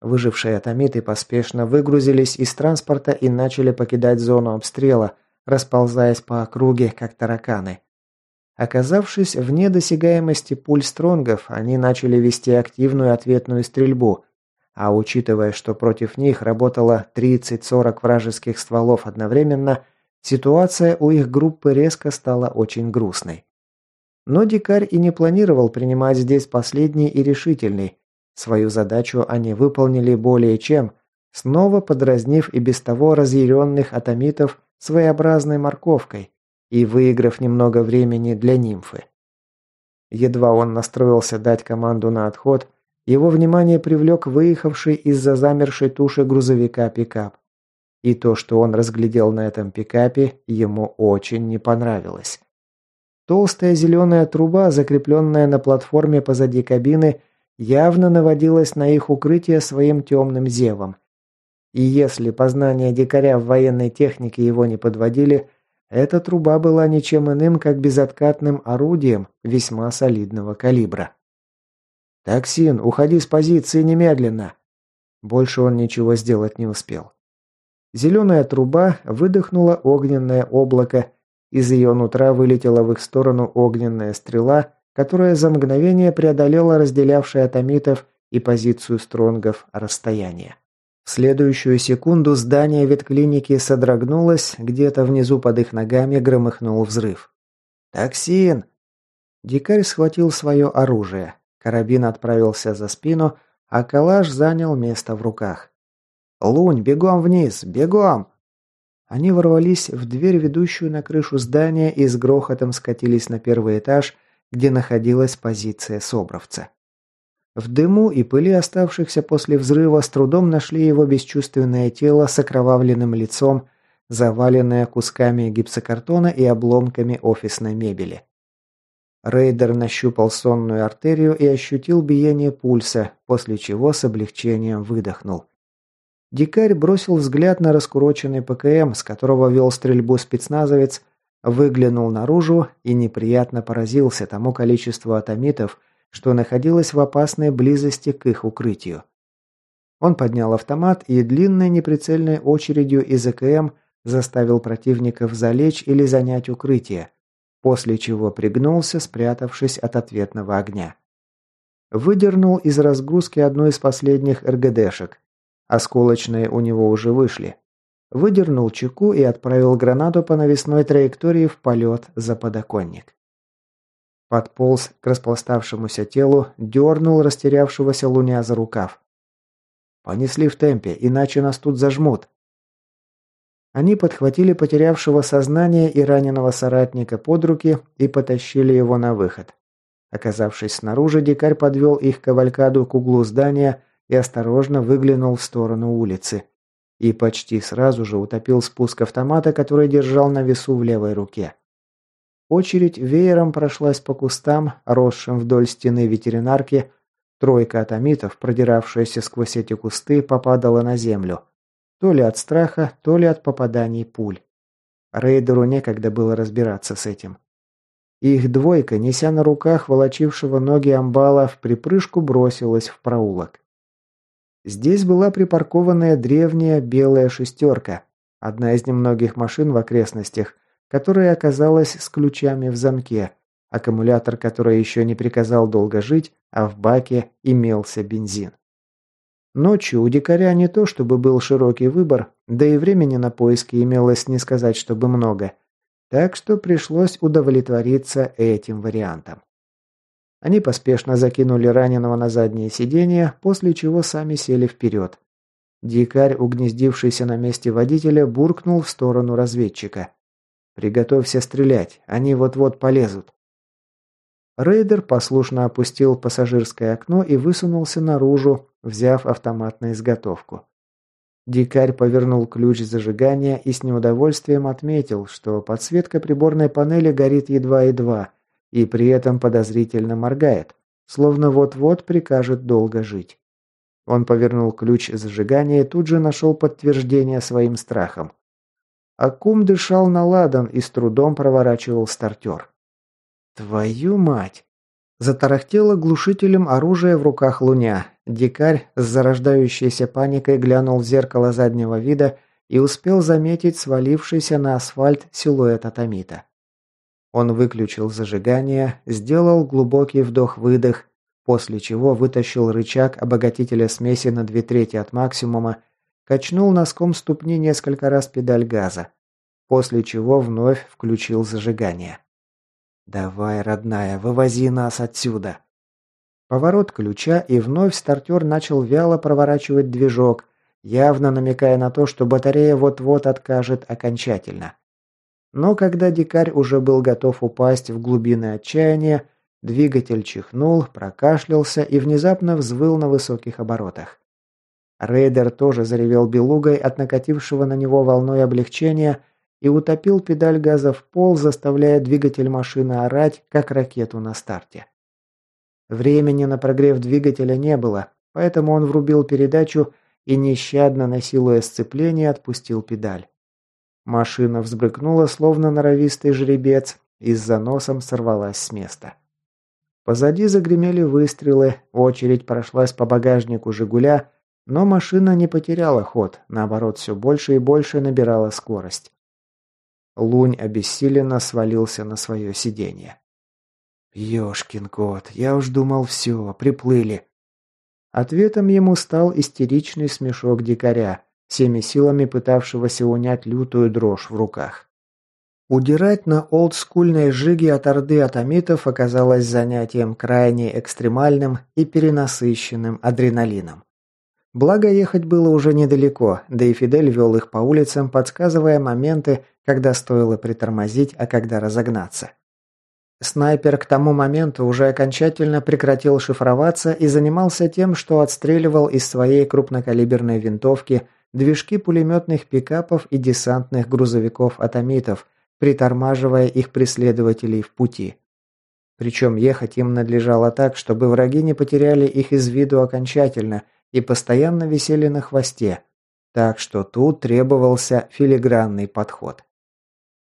Выжившие атомиты поспешно выгрузились из транспорта и начали покидать зону обстрела – расползаясь по округе, как тараканы. Оказавшись вне досягаемости пуль стронгов, они начали вести активную ответную стрельбу, а учитывая, что против них работало 30-40 вражеских стволов одновременно, ситуация у их группы резко стала очень грустной. Но дикарь и не планировал принимать здесь последний и решительный. Свою задачу они выполнили более чем, снова подразнив и без того разъяренных атомитов своеобразной морковкой и выиграв немного времени для нимфы. Едва он настроился дать команду на отход, его внимание привлек выехавший из-за замершей туши грузовика пикап. И то, что он разглядел на этом пикапе, ему очень не понравилось. Толстая зеленая труба, закрепленная на платформе позади кабины, явно наводилась на их укрытие своим темным зевом, и если познания дикаря в военной технике его не подводили, эта труба была ничем иным, как безоткатным орудием весьма солидного калибра. «Токсин, уходи с позиции немедленно!» Больше он ничего сделать не успел. Зеленая труба выдохнула огненное облако, из ее нутра вылетела в их сторону огненная стрела, которая за мгновение преодолела разделявшие атомитов и позицию стронгов расстояние. В следующую секунду здание ветклиники содрогнулось, где-то внизу под их ногами громыхнул взрыв. «Токсин!» Дикарь схватил свое оружие. Карабин отправился за спину, а калаш занял место в руках. «Лунь, бегом вниз! Бегом!» Они ворвались в дверь, ведущую на крышу здания, и с грохотом скатились на первый этаж, где находилась позиция Собровца. В дыму и пыли оставшихся после взрыва с трудом нашли его бесчувственное тело с окровавленным лицом, заваленное кусками гипсокартона и обломками офисной мебели. Рейдер нащупал сонную артерию и ощутил биение пульса, после чего с облегчением выдохнул. Дикарь бросил взгляд на раскуроченный ПКМ, с которого вел стрельбу спецназовец, выглянул наружу и неприятно поразился тому количеству атомитов, что находилось в опасной близости к их укрытию. Он поднял автомат и длинной неприцельной очередью из АКМ заставил противников залечь или занять укрытие, после чего пригнулся, спрятавшись от ответного огня. Выдернул из разгрузки одну из последних РГДшек. Осколочные у него уже вышли. Выдернул чеку и отправил гранату по навесной траектории в полет за подоконник. Подполз к распластавшемуся телу, дернул растерявшегося луня за рукав. «Понесли в темпе, иначе нас тут зажмут». Они подхватили потерявшего сознание и раненого соратника под руки и потащили его на выход. Оказавшись снаружи, дикарь подвел их кавалькаду к углу здания и осторожно выглянул в сторону улицы. И почти сразу же утопил спуск автомата, который держал на весу в левой руке. Очередь веером прошлась по кустам, росшим вдоль стены ветеринарки. Тройка атомитов, продиравшаяся сквозь эти кусты, попадала на землю. То ли от страха, то ли от попаданий пуль. Рейдеру некогда было разбираться с этим. Их двойка, неся на руках волочившего ноги амбала, в припрыжку бросилась в проулок. Здесь была припаркованная древняя белая шестерка, одна из немногих машин в окрестностях, которая оказалась с ключами в замке, аккумулятор, который еще не приказал долго жить, а в баке имелся бензин. Ночью у дикаря не то чтобы был широкий выбор, да и времени на поиски имелось не сказать, чтобы много – так что пришлось удовлетвориться этим вариантом. Они поспешно закинули раненого на заднее сиденье, после чего сами сели вперед. Дикарь, угнездившийся на месте водителя, буркнул в сторону разведчика. «Приготовься стрелять, они вот-вот полезут». Рейдер послушно опустил пассажирское окно и высунулся наружу, взяв автомат на изготовку. Дикарь повернул ключ зажигания и с неудовольствием отметил, что подсветка приборной панели горит едва-едва и при этом подозрительно моргает, словно вот-вот прикажет долго жить. Он повернул ключ зажигания и тут же нашел подтверждение своим страхам. Акум дышал на ладан и с трудом проворачивал стартер. «Твою мать!» Затарахтело глушителем оружие в руках Луня. Дикарь с зарождающейся паникой глянул в зеркало заднего вида и успел заметить свалившийся на асфальт силуэт атомита. Он выключил зажигание, сделал глубокий вдох-выдох, после чего вытащил рычаг обогатителя смеси на две трети от максимума, качнул носком ступни несколько раз педаль газа, после чего вновь включил зажигание. «Давай, родная, вывози нас отсюда!» Поворот ключа, и вновь стартер начал вяло проворачивать движок, явно намекая на то, что батарея вот-вот откажет окончательно. Но когда дикарь уже был готов упасть в глубины отчаяния, двигатель чихнул, прокашлялся и внезапно взвыл на высоких оборотах. Рейдер тоже заревел белугой от накатившего на него волной облегчения и утопил педаль газа в пол, заставляя двигатель машины орать, как ракету на старте. Времени на прогрев двигателя не было, поэтому он врубил передачу и, нещадно насилуя сцепление, отпустил педаль. Машина взбрыкнула, словно норовистый жеребец, и с заносом сорвалась с места. Позади загремели выстрелы, очередь прошлась по багажнику «Жигуля», но машина не потеряла ход, наоборот, все больше и больше набирала скорость. Лунь обессиленно свалился на свое сиденье. «Ешкин кот, я уж думал, все, приплыли». Ответом ему стал истеричный смешок дикаря, всеми силами пытавшегося унять лютую дрожь в руках. Удирать на олдскульной жиге от орды атомитов оказалось занятием крайне экстремальным и перенасыщенным адреналином. Благо, ехать было уже недалеко, да и Фидель вел их по улицам, подсказывая моменты, когда стоило притормозить, а когда разогнаться. Снайпер к тому моменту уже окончательно прекратил шифроваться и занимался тем, что отстреливал из своей крупнокалиберной винтовки движки пулеметных пикапов и десантных грузовиков-атомитов, притормаживая их преследователей в пути. Причем ехать им надлежало так, чтобы враги не потеряли их из виду окончательно – и постоянно висели на хвосте, так что тут требовался филигранный подход.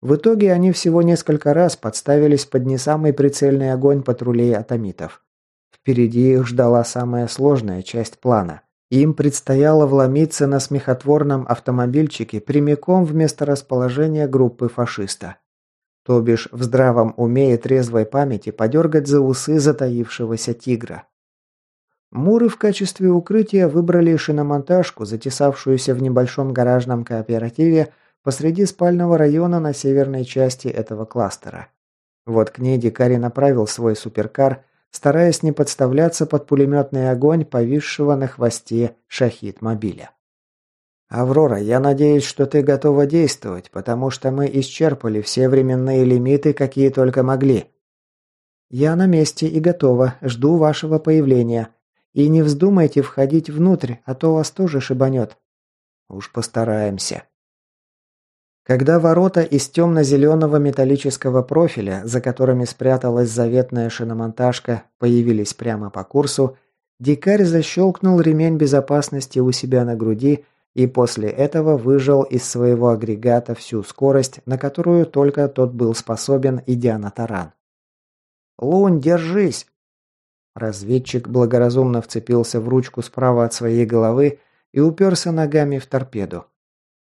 В итоге они всего несколько раз подставились под не самый прицельный огонь патрулей атомитов. Впереди их ждала самая сложная часть плана. Им предстояло вломиться на смехотворном автомобильчике прямиком в месторасположение группы фашиста. То бишь в здравом уме и трезвой памяти подергать за усы затаившегося тигра. Муры в качестве укрытия выбрали шиномонтажку, затесавшуюся в небольшом гаражном кооперативе посреди спального района на северной части этого кластера. Вот к ней Дикари направил свой суперкар, стараясь не подставляться под пулеметный огонь повисшего на хвосте шахид-мобиля. «Аврора, я надеюсь, что ты готова действовать, потому что мы исчерпали все временные лимиты, какие только могли». «Я на месте и готова, жду вашего появления. И не вздумайте входить внутрь, а то вас тоже шибанет». «Уж постараемся». Когда ворота из темно-зеленого металлического профиля, за которыми спряталась заветная шиномонтажка, появились прямо по курсу, дикарь защелкнул ремень безопасности у себя на груди и после этого выжал из своего агрегата всю скорость, на которую только тот был способен, идя на таран. «Лунь, держись!» Разведчик благоразумно вцепился в ручку справа от своей головы и уперся ногами в торпеду.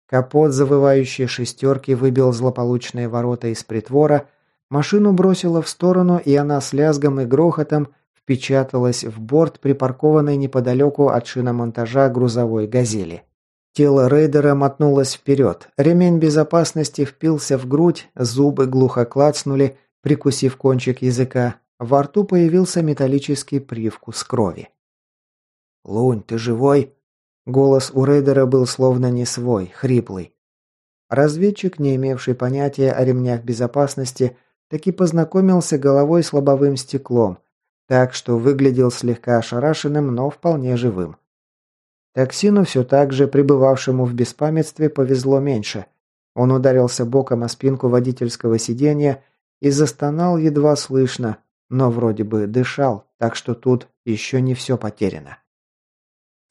Капот завывающей шестерки выбил злополучные ворота из притвора, машину бросило в сторону, и она с лязгом и грохотом впечаталась в борт припаркованной неподалеку от шиномонтажа грузовой «Газели». Тело рейдера мотнулось вперед, ремень безопасности впился в грудь, зубы глухо клацнули, прикусив кончик языка, во рту появился металлический привкус крови. «Лунь, ты живой?» Голос у рейдера был словно не свой, хриплый. Разведчик, не имевший понятия о ремнях безопасности, таки познакомился головой с лобовым стеклом, так что выглядел слегка ошарашенным, но вполне живым. Токсину все так же, пребывавшему в беспамятстве, повезло меньше. Он ударился боком о спинку водительского сиденья и застонал едва слышно, но вроде бы дышал, так что тут еще не все потеряно.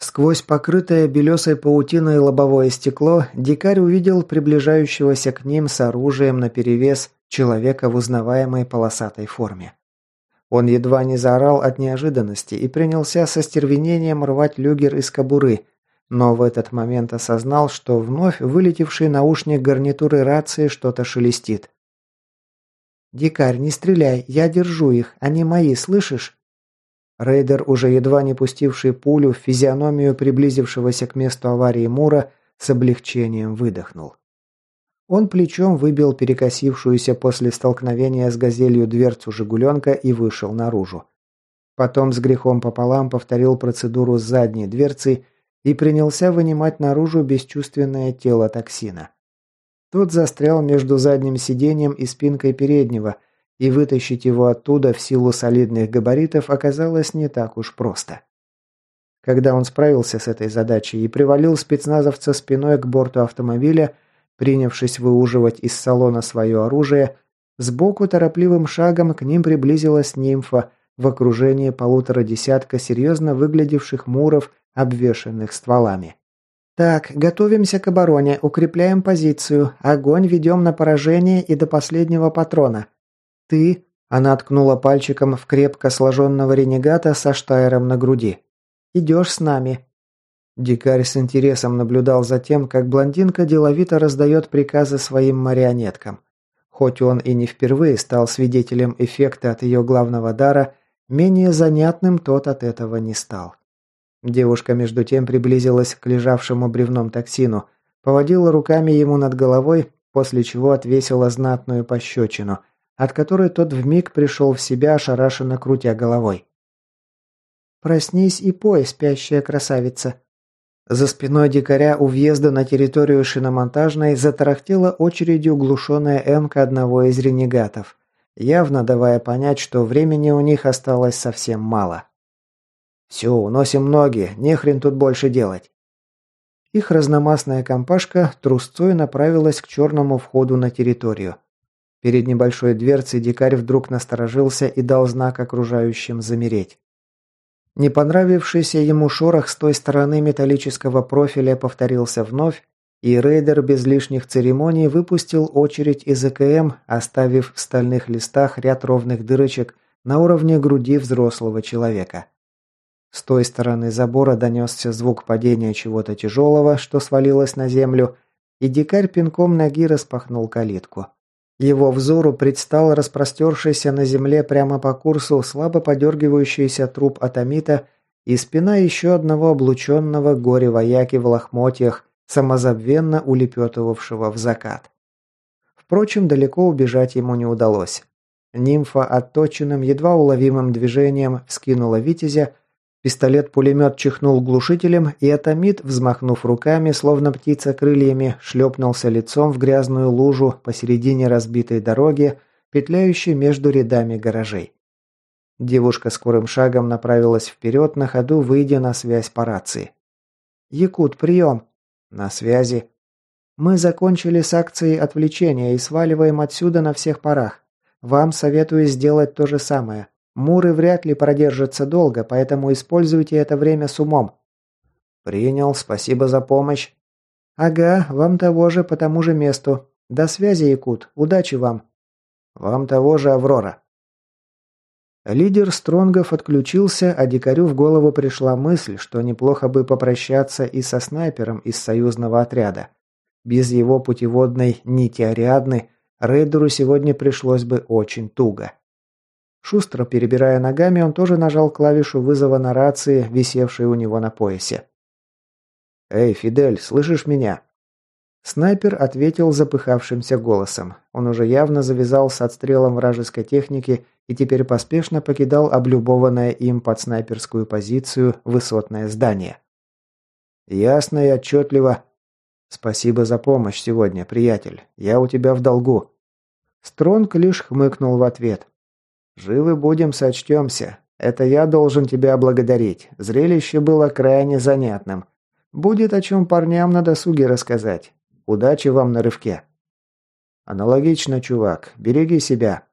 Сквозь покрытое белесой паутиной лобовое стекло дикарь увидел приближающегося к ним с оружием наперевес человека в узнаваемой полосатой форме. Он едва не заорал от неожиданности и принялся со стервенением рвать люгер из кобуры, но в этот момент осознал, что вновь вылетевший наушник гарнитуры рации что-то шелестит. «Дикарь, не стреляй, я держу их, они мои, слышишь?» Рейдер, уже едва не пустивший пулю в физиономию приблизившегося к месту аварии Мура, с облегчением выдохнул. Он плечом выбил перекосившуюся после столкновения с газелью дверцу «Жигуленка» и вышел наружу. Потом с грехом пополам повторил процедуру с задней дверцей и принялся вынимать наружу бесчувственное тело токсина. Тот застрял между задним сиденьем и спинкой переднего, и вытащить его оттуда в силу солидных габаритов оказалось не так уж просто. Когда он справился с этой задачей и привалил спецназовца спиной к борту автомобиля, Принявшись выуживать из салона свое оружие, сбоку торопливым шагом к ним приблизилась нимфа в окружении полутора десятка серьезно выглядевших муров, обвешанных стволами. «Так, готовимся к обороне, укрепляем позицию, огонь ведем на поражение и до последнего патрона. Ты...» Она ткнула пальчиком в крепко сложенного ренегата со штайером на груди. «Идешь с нами. Дикарь с интересом наблюдал за тем, как блондинка деловито раздает приказы своим марионеткам. Хоть он и не впервые стал свидетелем эффекта от ее главного дара, менее занятным тот от этого не стал. Девушка между тем приблизилась к лежавшему бревном токсину, поводила руками ему над головой, после чего отвесила знатную пощечину, от которой тот вмиг пришел в себя, ошарашенно крутя головой. «Проснись и пой, спящая красавица», за спиной дикаря у въезда на территорию шиномонтажной затарахтела очередью глушенная эмка одного из ренегатов, явно давая понять, что времени у них осталось совсем мало. «Все, уносим ноги, не хрен тут больше делать». Их разномастная компашка трусцой направилась к черному входу на территорию. Перед небольшой дверцей дикарь вдруг насторожился и дал знак окружающим замереть. Не понравившийся ему шорох с той стороны металлического профиля повторился вновь, и рейдер без лишних церемоний выпустил очередь из АКМ, оставив в стальных листах ряд ровных дырочек на уровне груди взрослого человека. С той стороны забора донесся звук падения чего-то тяжелого, что свалилось на землю, и дикарь пинком ноги распахнул калитку. Его взору предстал распростершийся на земле прямо по курсу слабо подергивающийся труп атомита и спина еще одного облученного горе-вояки в лохмотьях, самозабвенно улепетывавшего в закат. Впрочем, далеко убежать ему не удалось. Нимфа отточенным, едва уловимым движением скинула витязя, пистолет-пулемет чихнул глушителем, и Атомит, взмахнув руками, словно птица крыльями, шлепнулся лицом в грязную лужу посередине разбитой дороги, петляющей между рядами гаражей. Девушка скорым шагом направилась вперед, на ходу выйдя на связь по рации. «Якут, прием!» «На связи». «Мы закончили с акцией отвлечения и сваливаем отсюда на всех парах. Вам советую сделать то же самое. Муры вряд ли продержатся долго, поэтому используйте это время с умом». «Принял, спасибо за помощь». «Ага, вам того же по тому же месту. До связи, Якут. Удачи вам». «Вам того же, Аврора». Лидер Стронгов отключился, а дикарю в голову пришла мысль, что неплохо бы попрощаться и со снайпером из союзного отряда. Без его путеводной нити Ариадны рейдеру сегодня пришлось бы очень туго. Шустро перебирая ногами, он тоже нажал клавишу вызова на рации, висевшей у него на поясе. «Эй, Фидель, слышишь меня?» Снайпер ответил запыхавшимся голосом. Он уже явно завязал с отстрелом вражеской техники и теперь поспешно покидал облюбованное им под снайперскую позицию высотное здание. «Ясно и отчетливо. Спасибо за помощь сегодня, приятель. Я у тебя в долгу». Стронг лишь хмыкнул в ответ. «Живы будем, сочтемся. Это я должен тебя благодарить. Зрелище было крайне занятным. Будет о чем парням на досуге рассказать. Удачи вам на рывке. Аналогично, чувак. Береги себя.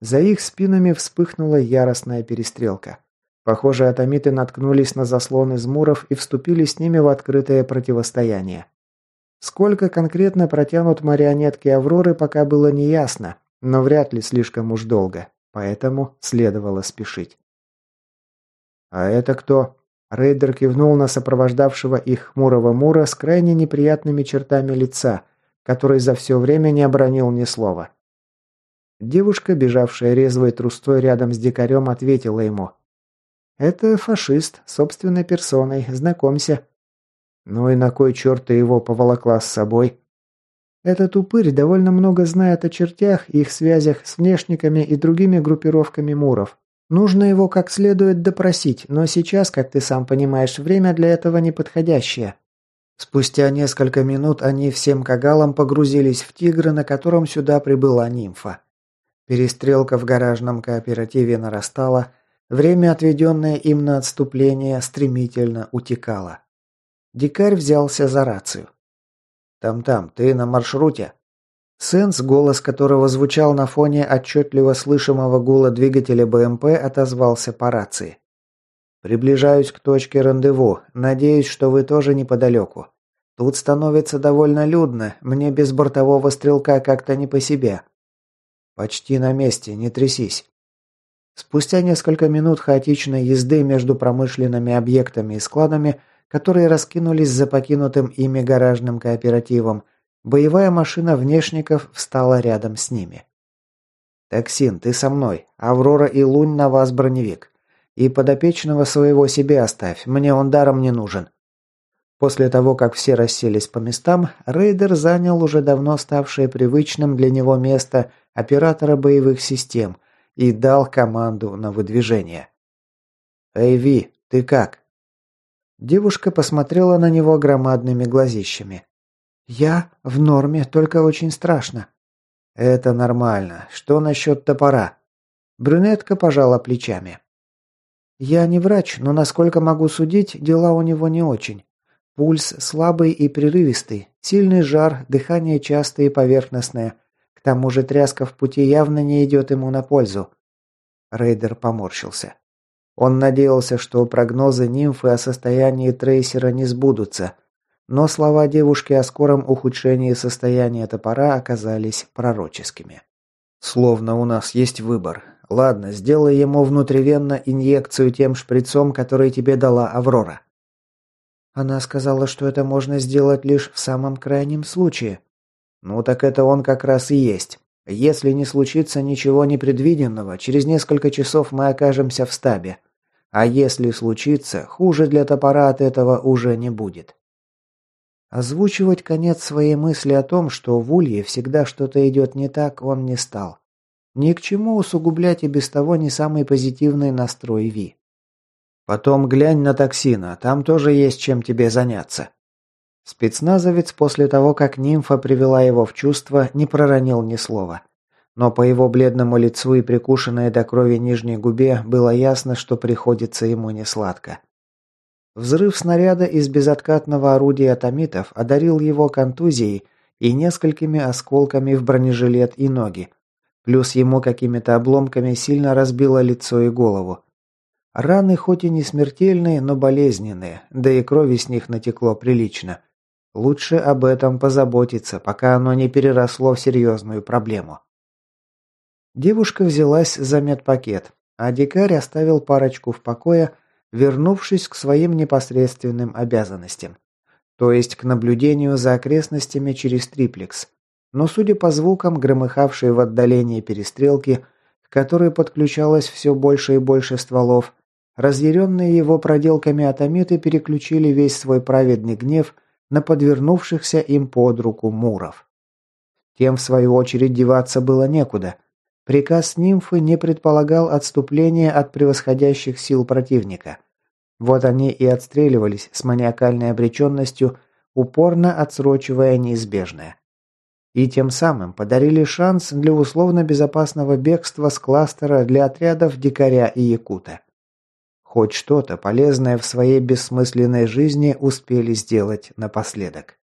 За их спинами вспыхнула яростная перестрелка. Похоже, атомиты наткнулись на заслон из муров и вступили с ними в открытое противостояние. Сколько конкретно протянут марионетки Авроры, пока было неясно, но вряд ли слишком уж долго, поэтому следовало спешить. «А это кто?» Рейдер кивнул на сопровождавшего их хмурого Мура с крайне неприятными чертами лица, который за все время не обронил ни слова. Девушка, бежавшая резвой трустой рядом с дикарем, ответила ему. «Это фашист, собственной персоной, знакомься». «Ну и на кой черт ты его поволокла с собой?» Этот упырь довольно много знает о чертях, их связях с внешниками и другими группировками муров. Нужно его как следует допросить, но сейчас, как ты сам понимаешь, время для этого неподходящее. Спустя несколько минут они всем кагалом погрузились в тигра, на котором сюда прибыла нимфа. Перестрелка в гаражном кооперативе нарастала, время, отведенное им на отступление, стремительно утекало. Дикарь взялся за рацию. «Там-там, ты на маршруте?» Сенс, голос которого звучал на фоне отчетливо слышимого гула двигателя БМП, отозвался по рации. «Приближаюсь к точке рандеву. Надеюсь, что вы тоже неподалеку. Тут становится довольно людно. Мне без бортового стрелка как-то не по себе». «Почти на месте. Не трясись». Спустя несколько минут хаотичной езды между промышленными объектами и складами, которые раскинулись за покинутым ими гаражным кооперативом, Боевая машина внешников встала рядом с ними. «Токсин, ты со мной. Аврора и Лунь на вас броневик. И подопечного своего себе оставь, мне он даром не нужен». После того, как все расселись по местам, рейдер занял уже давно ставшее привычным для него место оператора боевых систем и дал команду на выдвижение. «Эй, Ви, ты как?» Девушка посмотрела на него громадными глазищами. «Я в норме, только очень страшно». «Это нормально. Что насчет топора?» Брюнетка пожала плечами. «Я не врач, но, насколько могу судить, дела у него не очень. Пульс слабый и прерывистый, сильный жар, дыхание частое и поверхностное. К тому же тряска в пути явно не идет ему на пользу». Рейдер поморщился. Он надеялся, что прогнозы нимфы о состоянии трейсера не сбудутся, но слова девушки о скором ухудшении состояния топора оказались пророческими. «Словно у нас есть выбор. Ладно, сделай ему внутривенно инъекцию тем шприцом, который тебе дала Аврора». Она сказала, что это можно сделать лишь в самом крайнем случае. Ну так это он как раз и есть. Если не случится ничего непредвиденного, через несколько часов мы окажемся в стабе. А если случится, хуже для топора от этого уже не будет. Озвучивать конец своей мысли о том, что в Улье всегда что-то идет не так, он не стал. Ни к чему усугублять и без того не самый позитивный настрой Ви. Потом глянь на токсина, там тоже есть чем тебе заняться. Спецназовец после того, как нимфа привела его в чувство, не проронил ни слова. Но по его бледному лицу и прикушенной до крови нижней губе было ясно, что приходится ему несладко. Взрыв снаряда из безоткатного орудия томитов одарил его контузией и несколькими осколками в бронежилет и ноги. Плюс ему какими-то обломками сильно разбило лицо и голову. Раны хоть и не смертельные, но болезненные, да и крови с них натекло прилично. Лучше об этом позаботиться, пока оно не переросло в серьезную проблему. Девушка взялась за медпакет, а дикарь оставил парочку в покое, вернувшись к своим непосредственным обязанностям. То есть к наблюдению за окрестностями через триплекс. Но судя по звукам, громыхавшей в отдалении перестрелки, к которой подключалось все больше и больше стволов, разъяренные его проделками атомиты переключили весь свой праведный гнев на подвернувшихся им под руку муров. Тем, в свою очередь, деваться было некуда – Приказ нимфы не предполагал отступления от превосходящих сил противника. Вот они и отстреливались с маниакальной обреченностью, упорно отсрочивая неизбежное. И тем самым подарили шанс для условно безопасного бегства с кластера для отрядов дикаря и якута. Хоть что-то полезное в своей бессмысленной жизни успели сделать напоследок.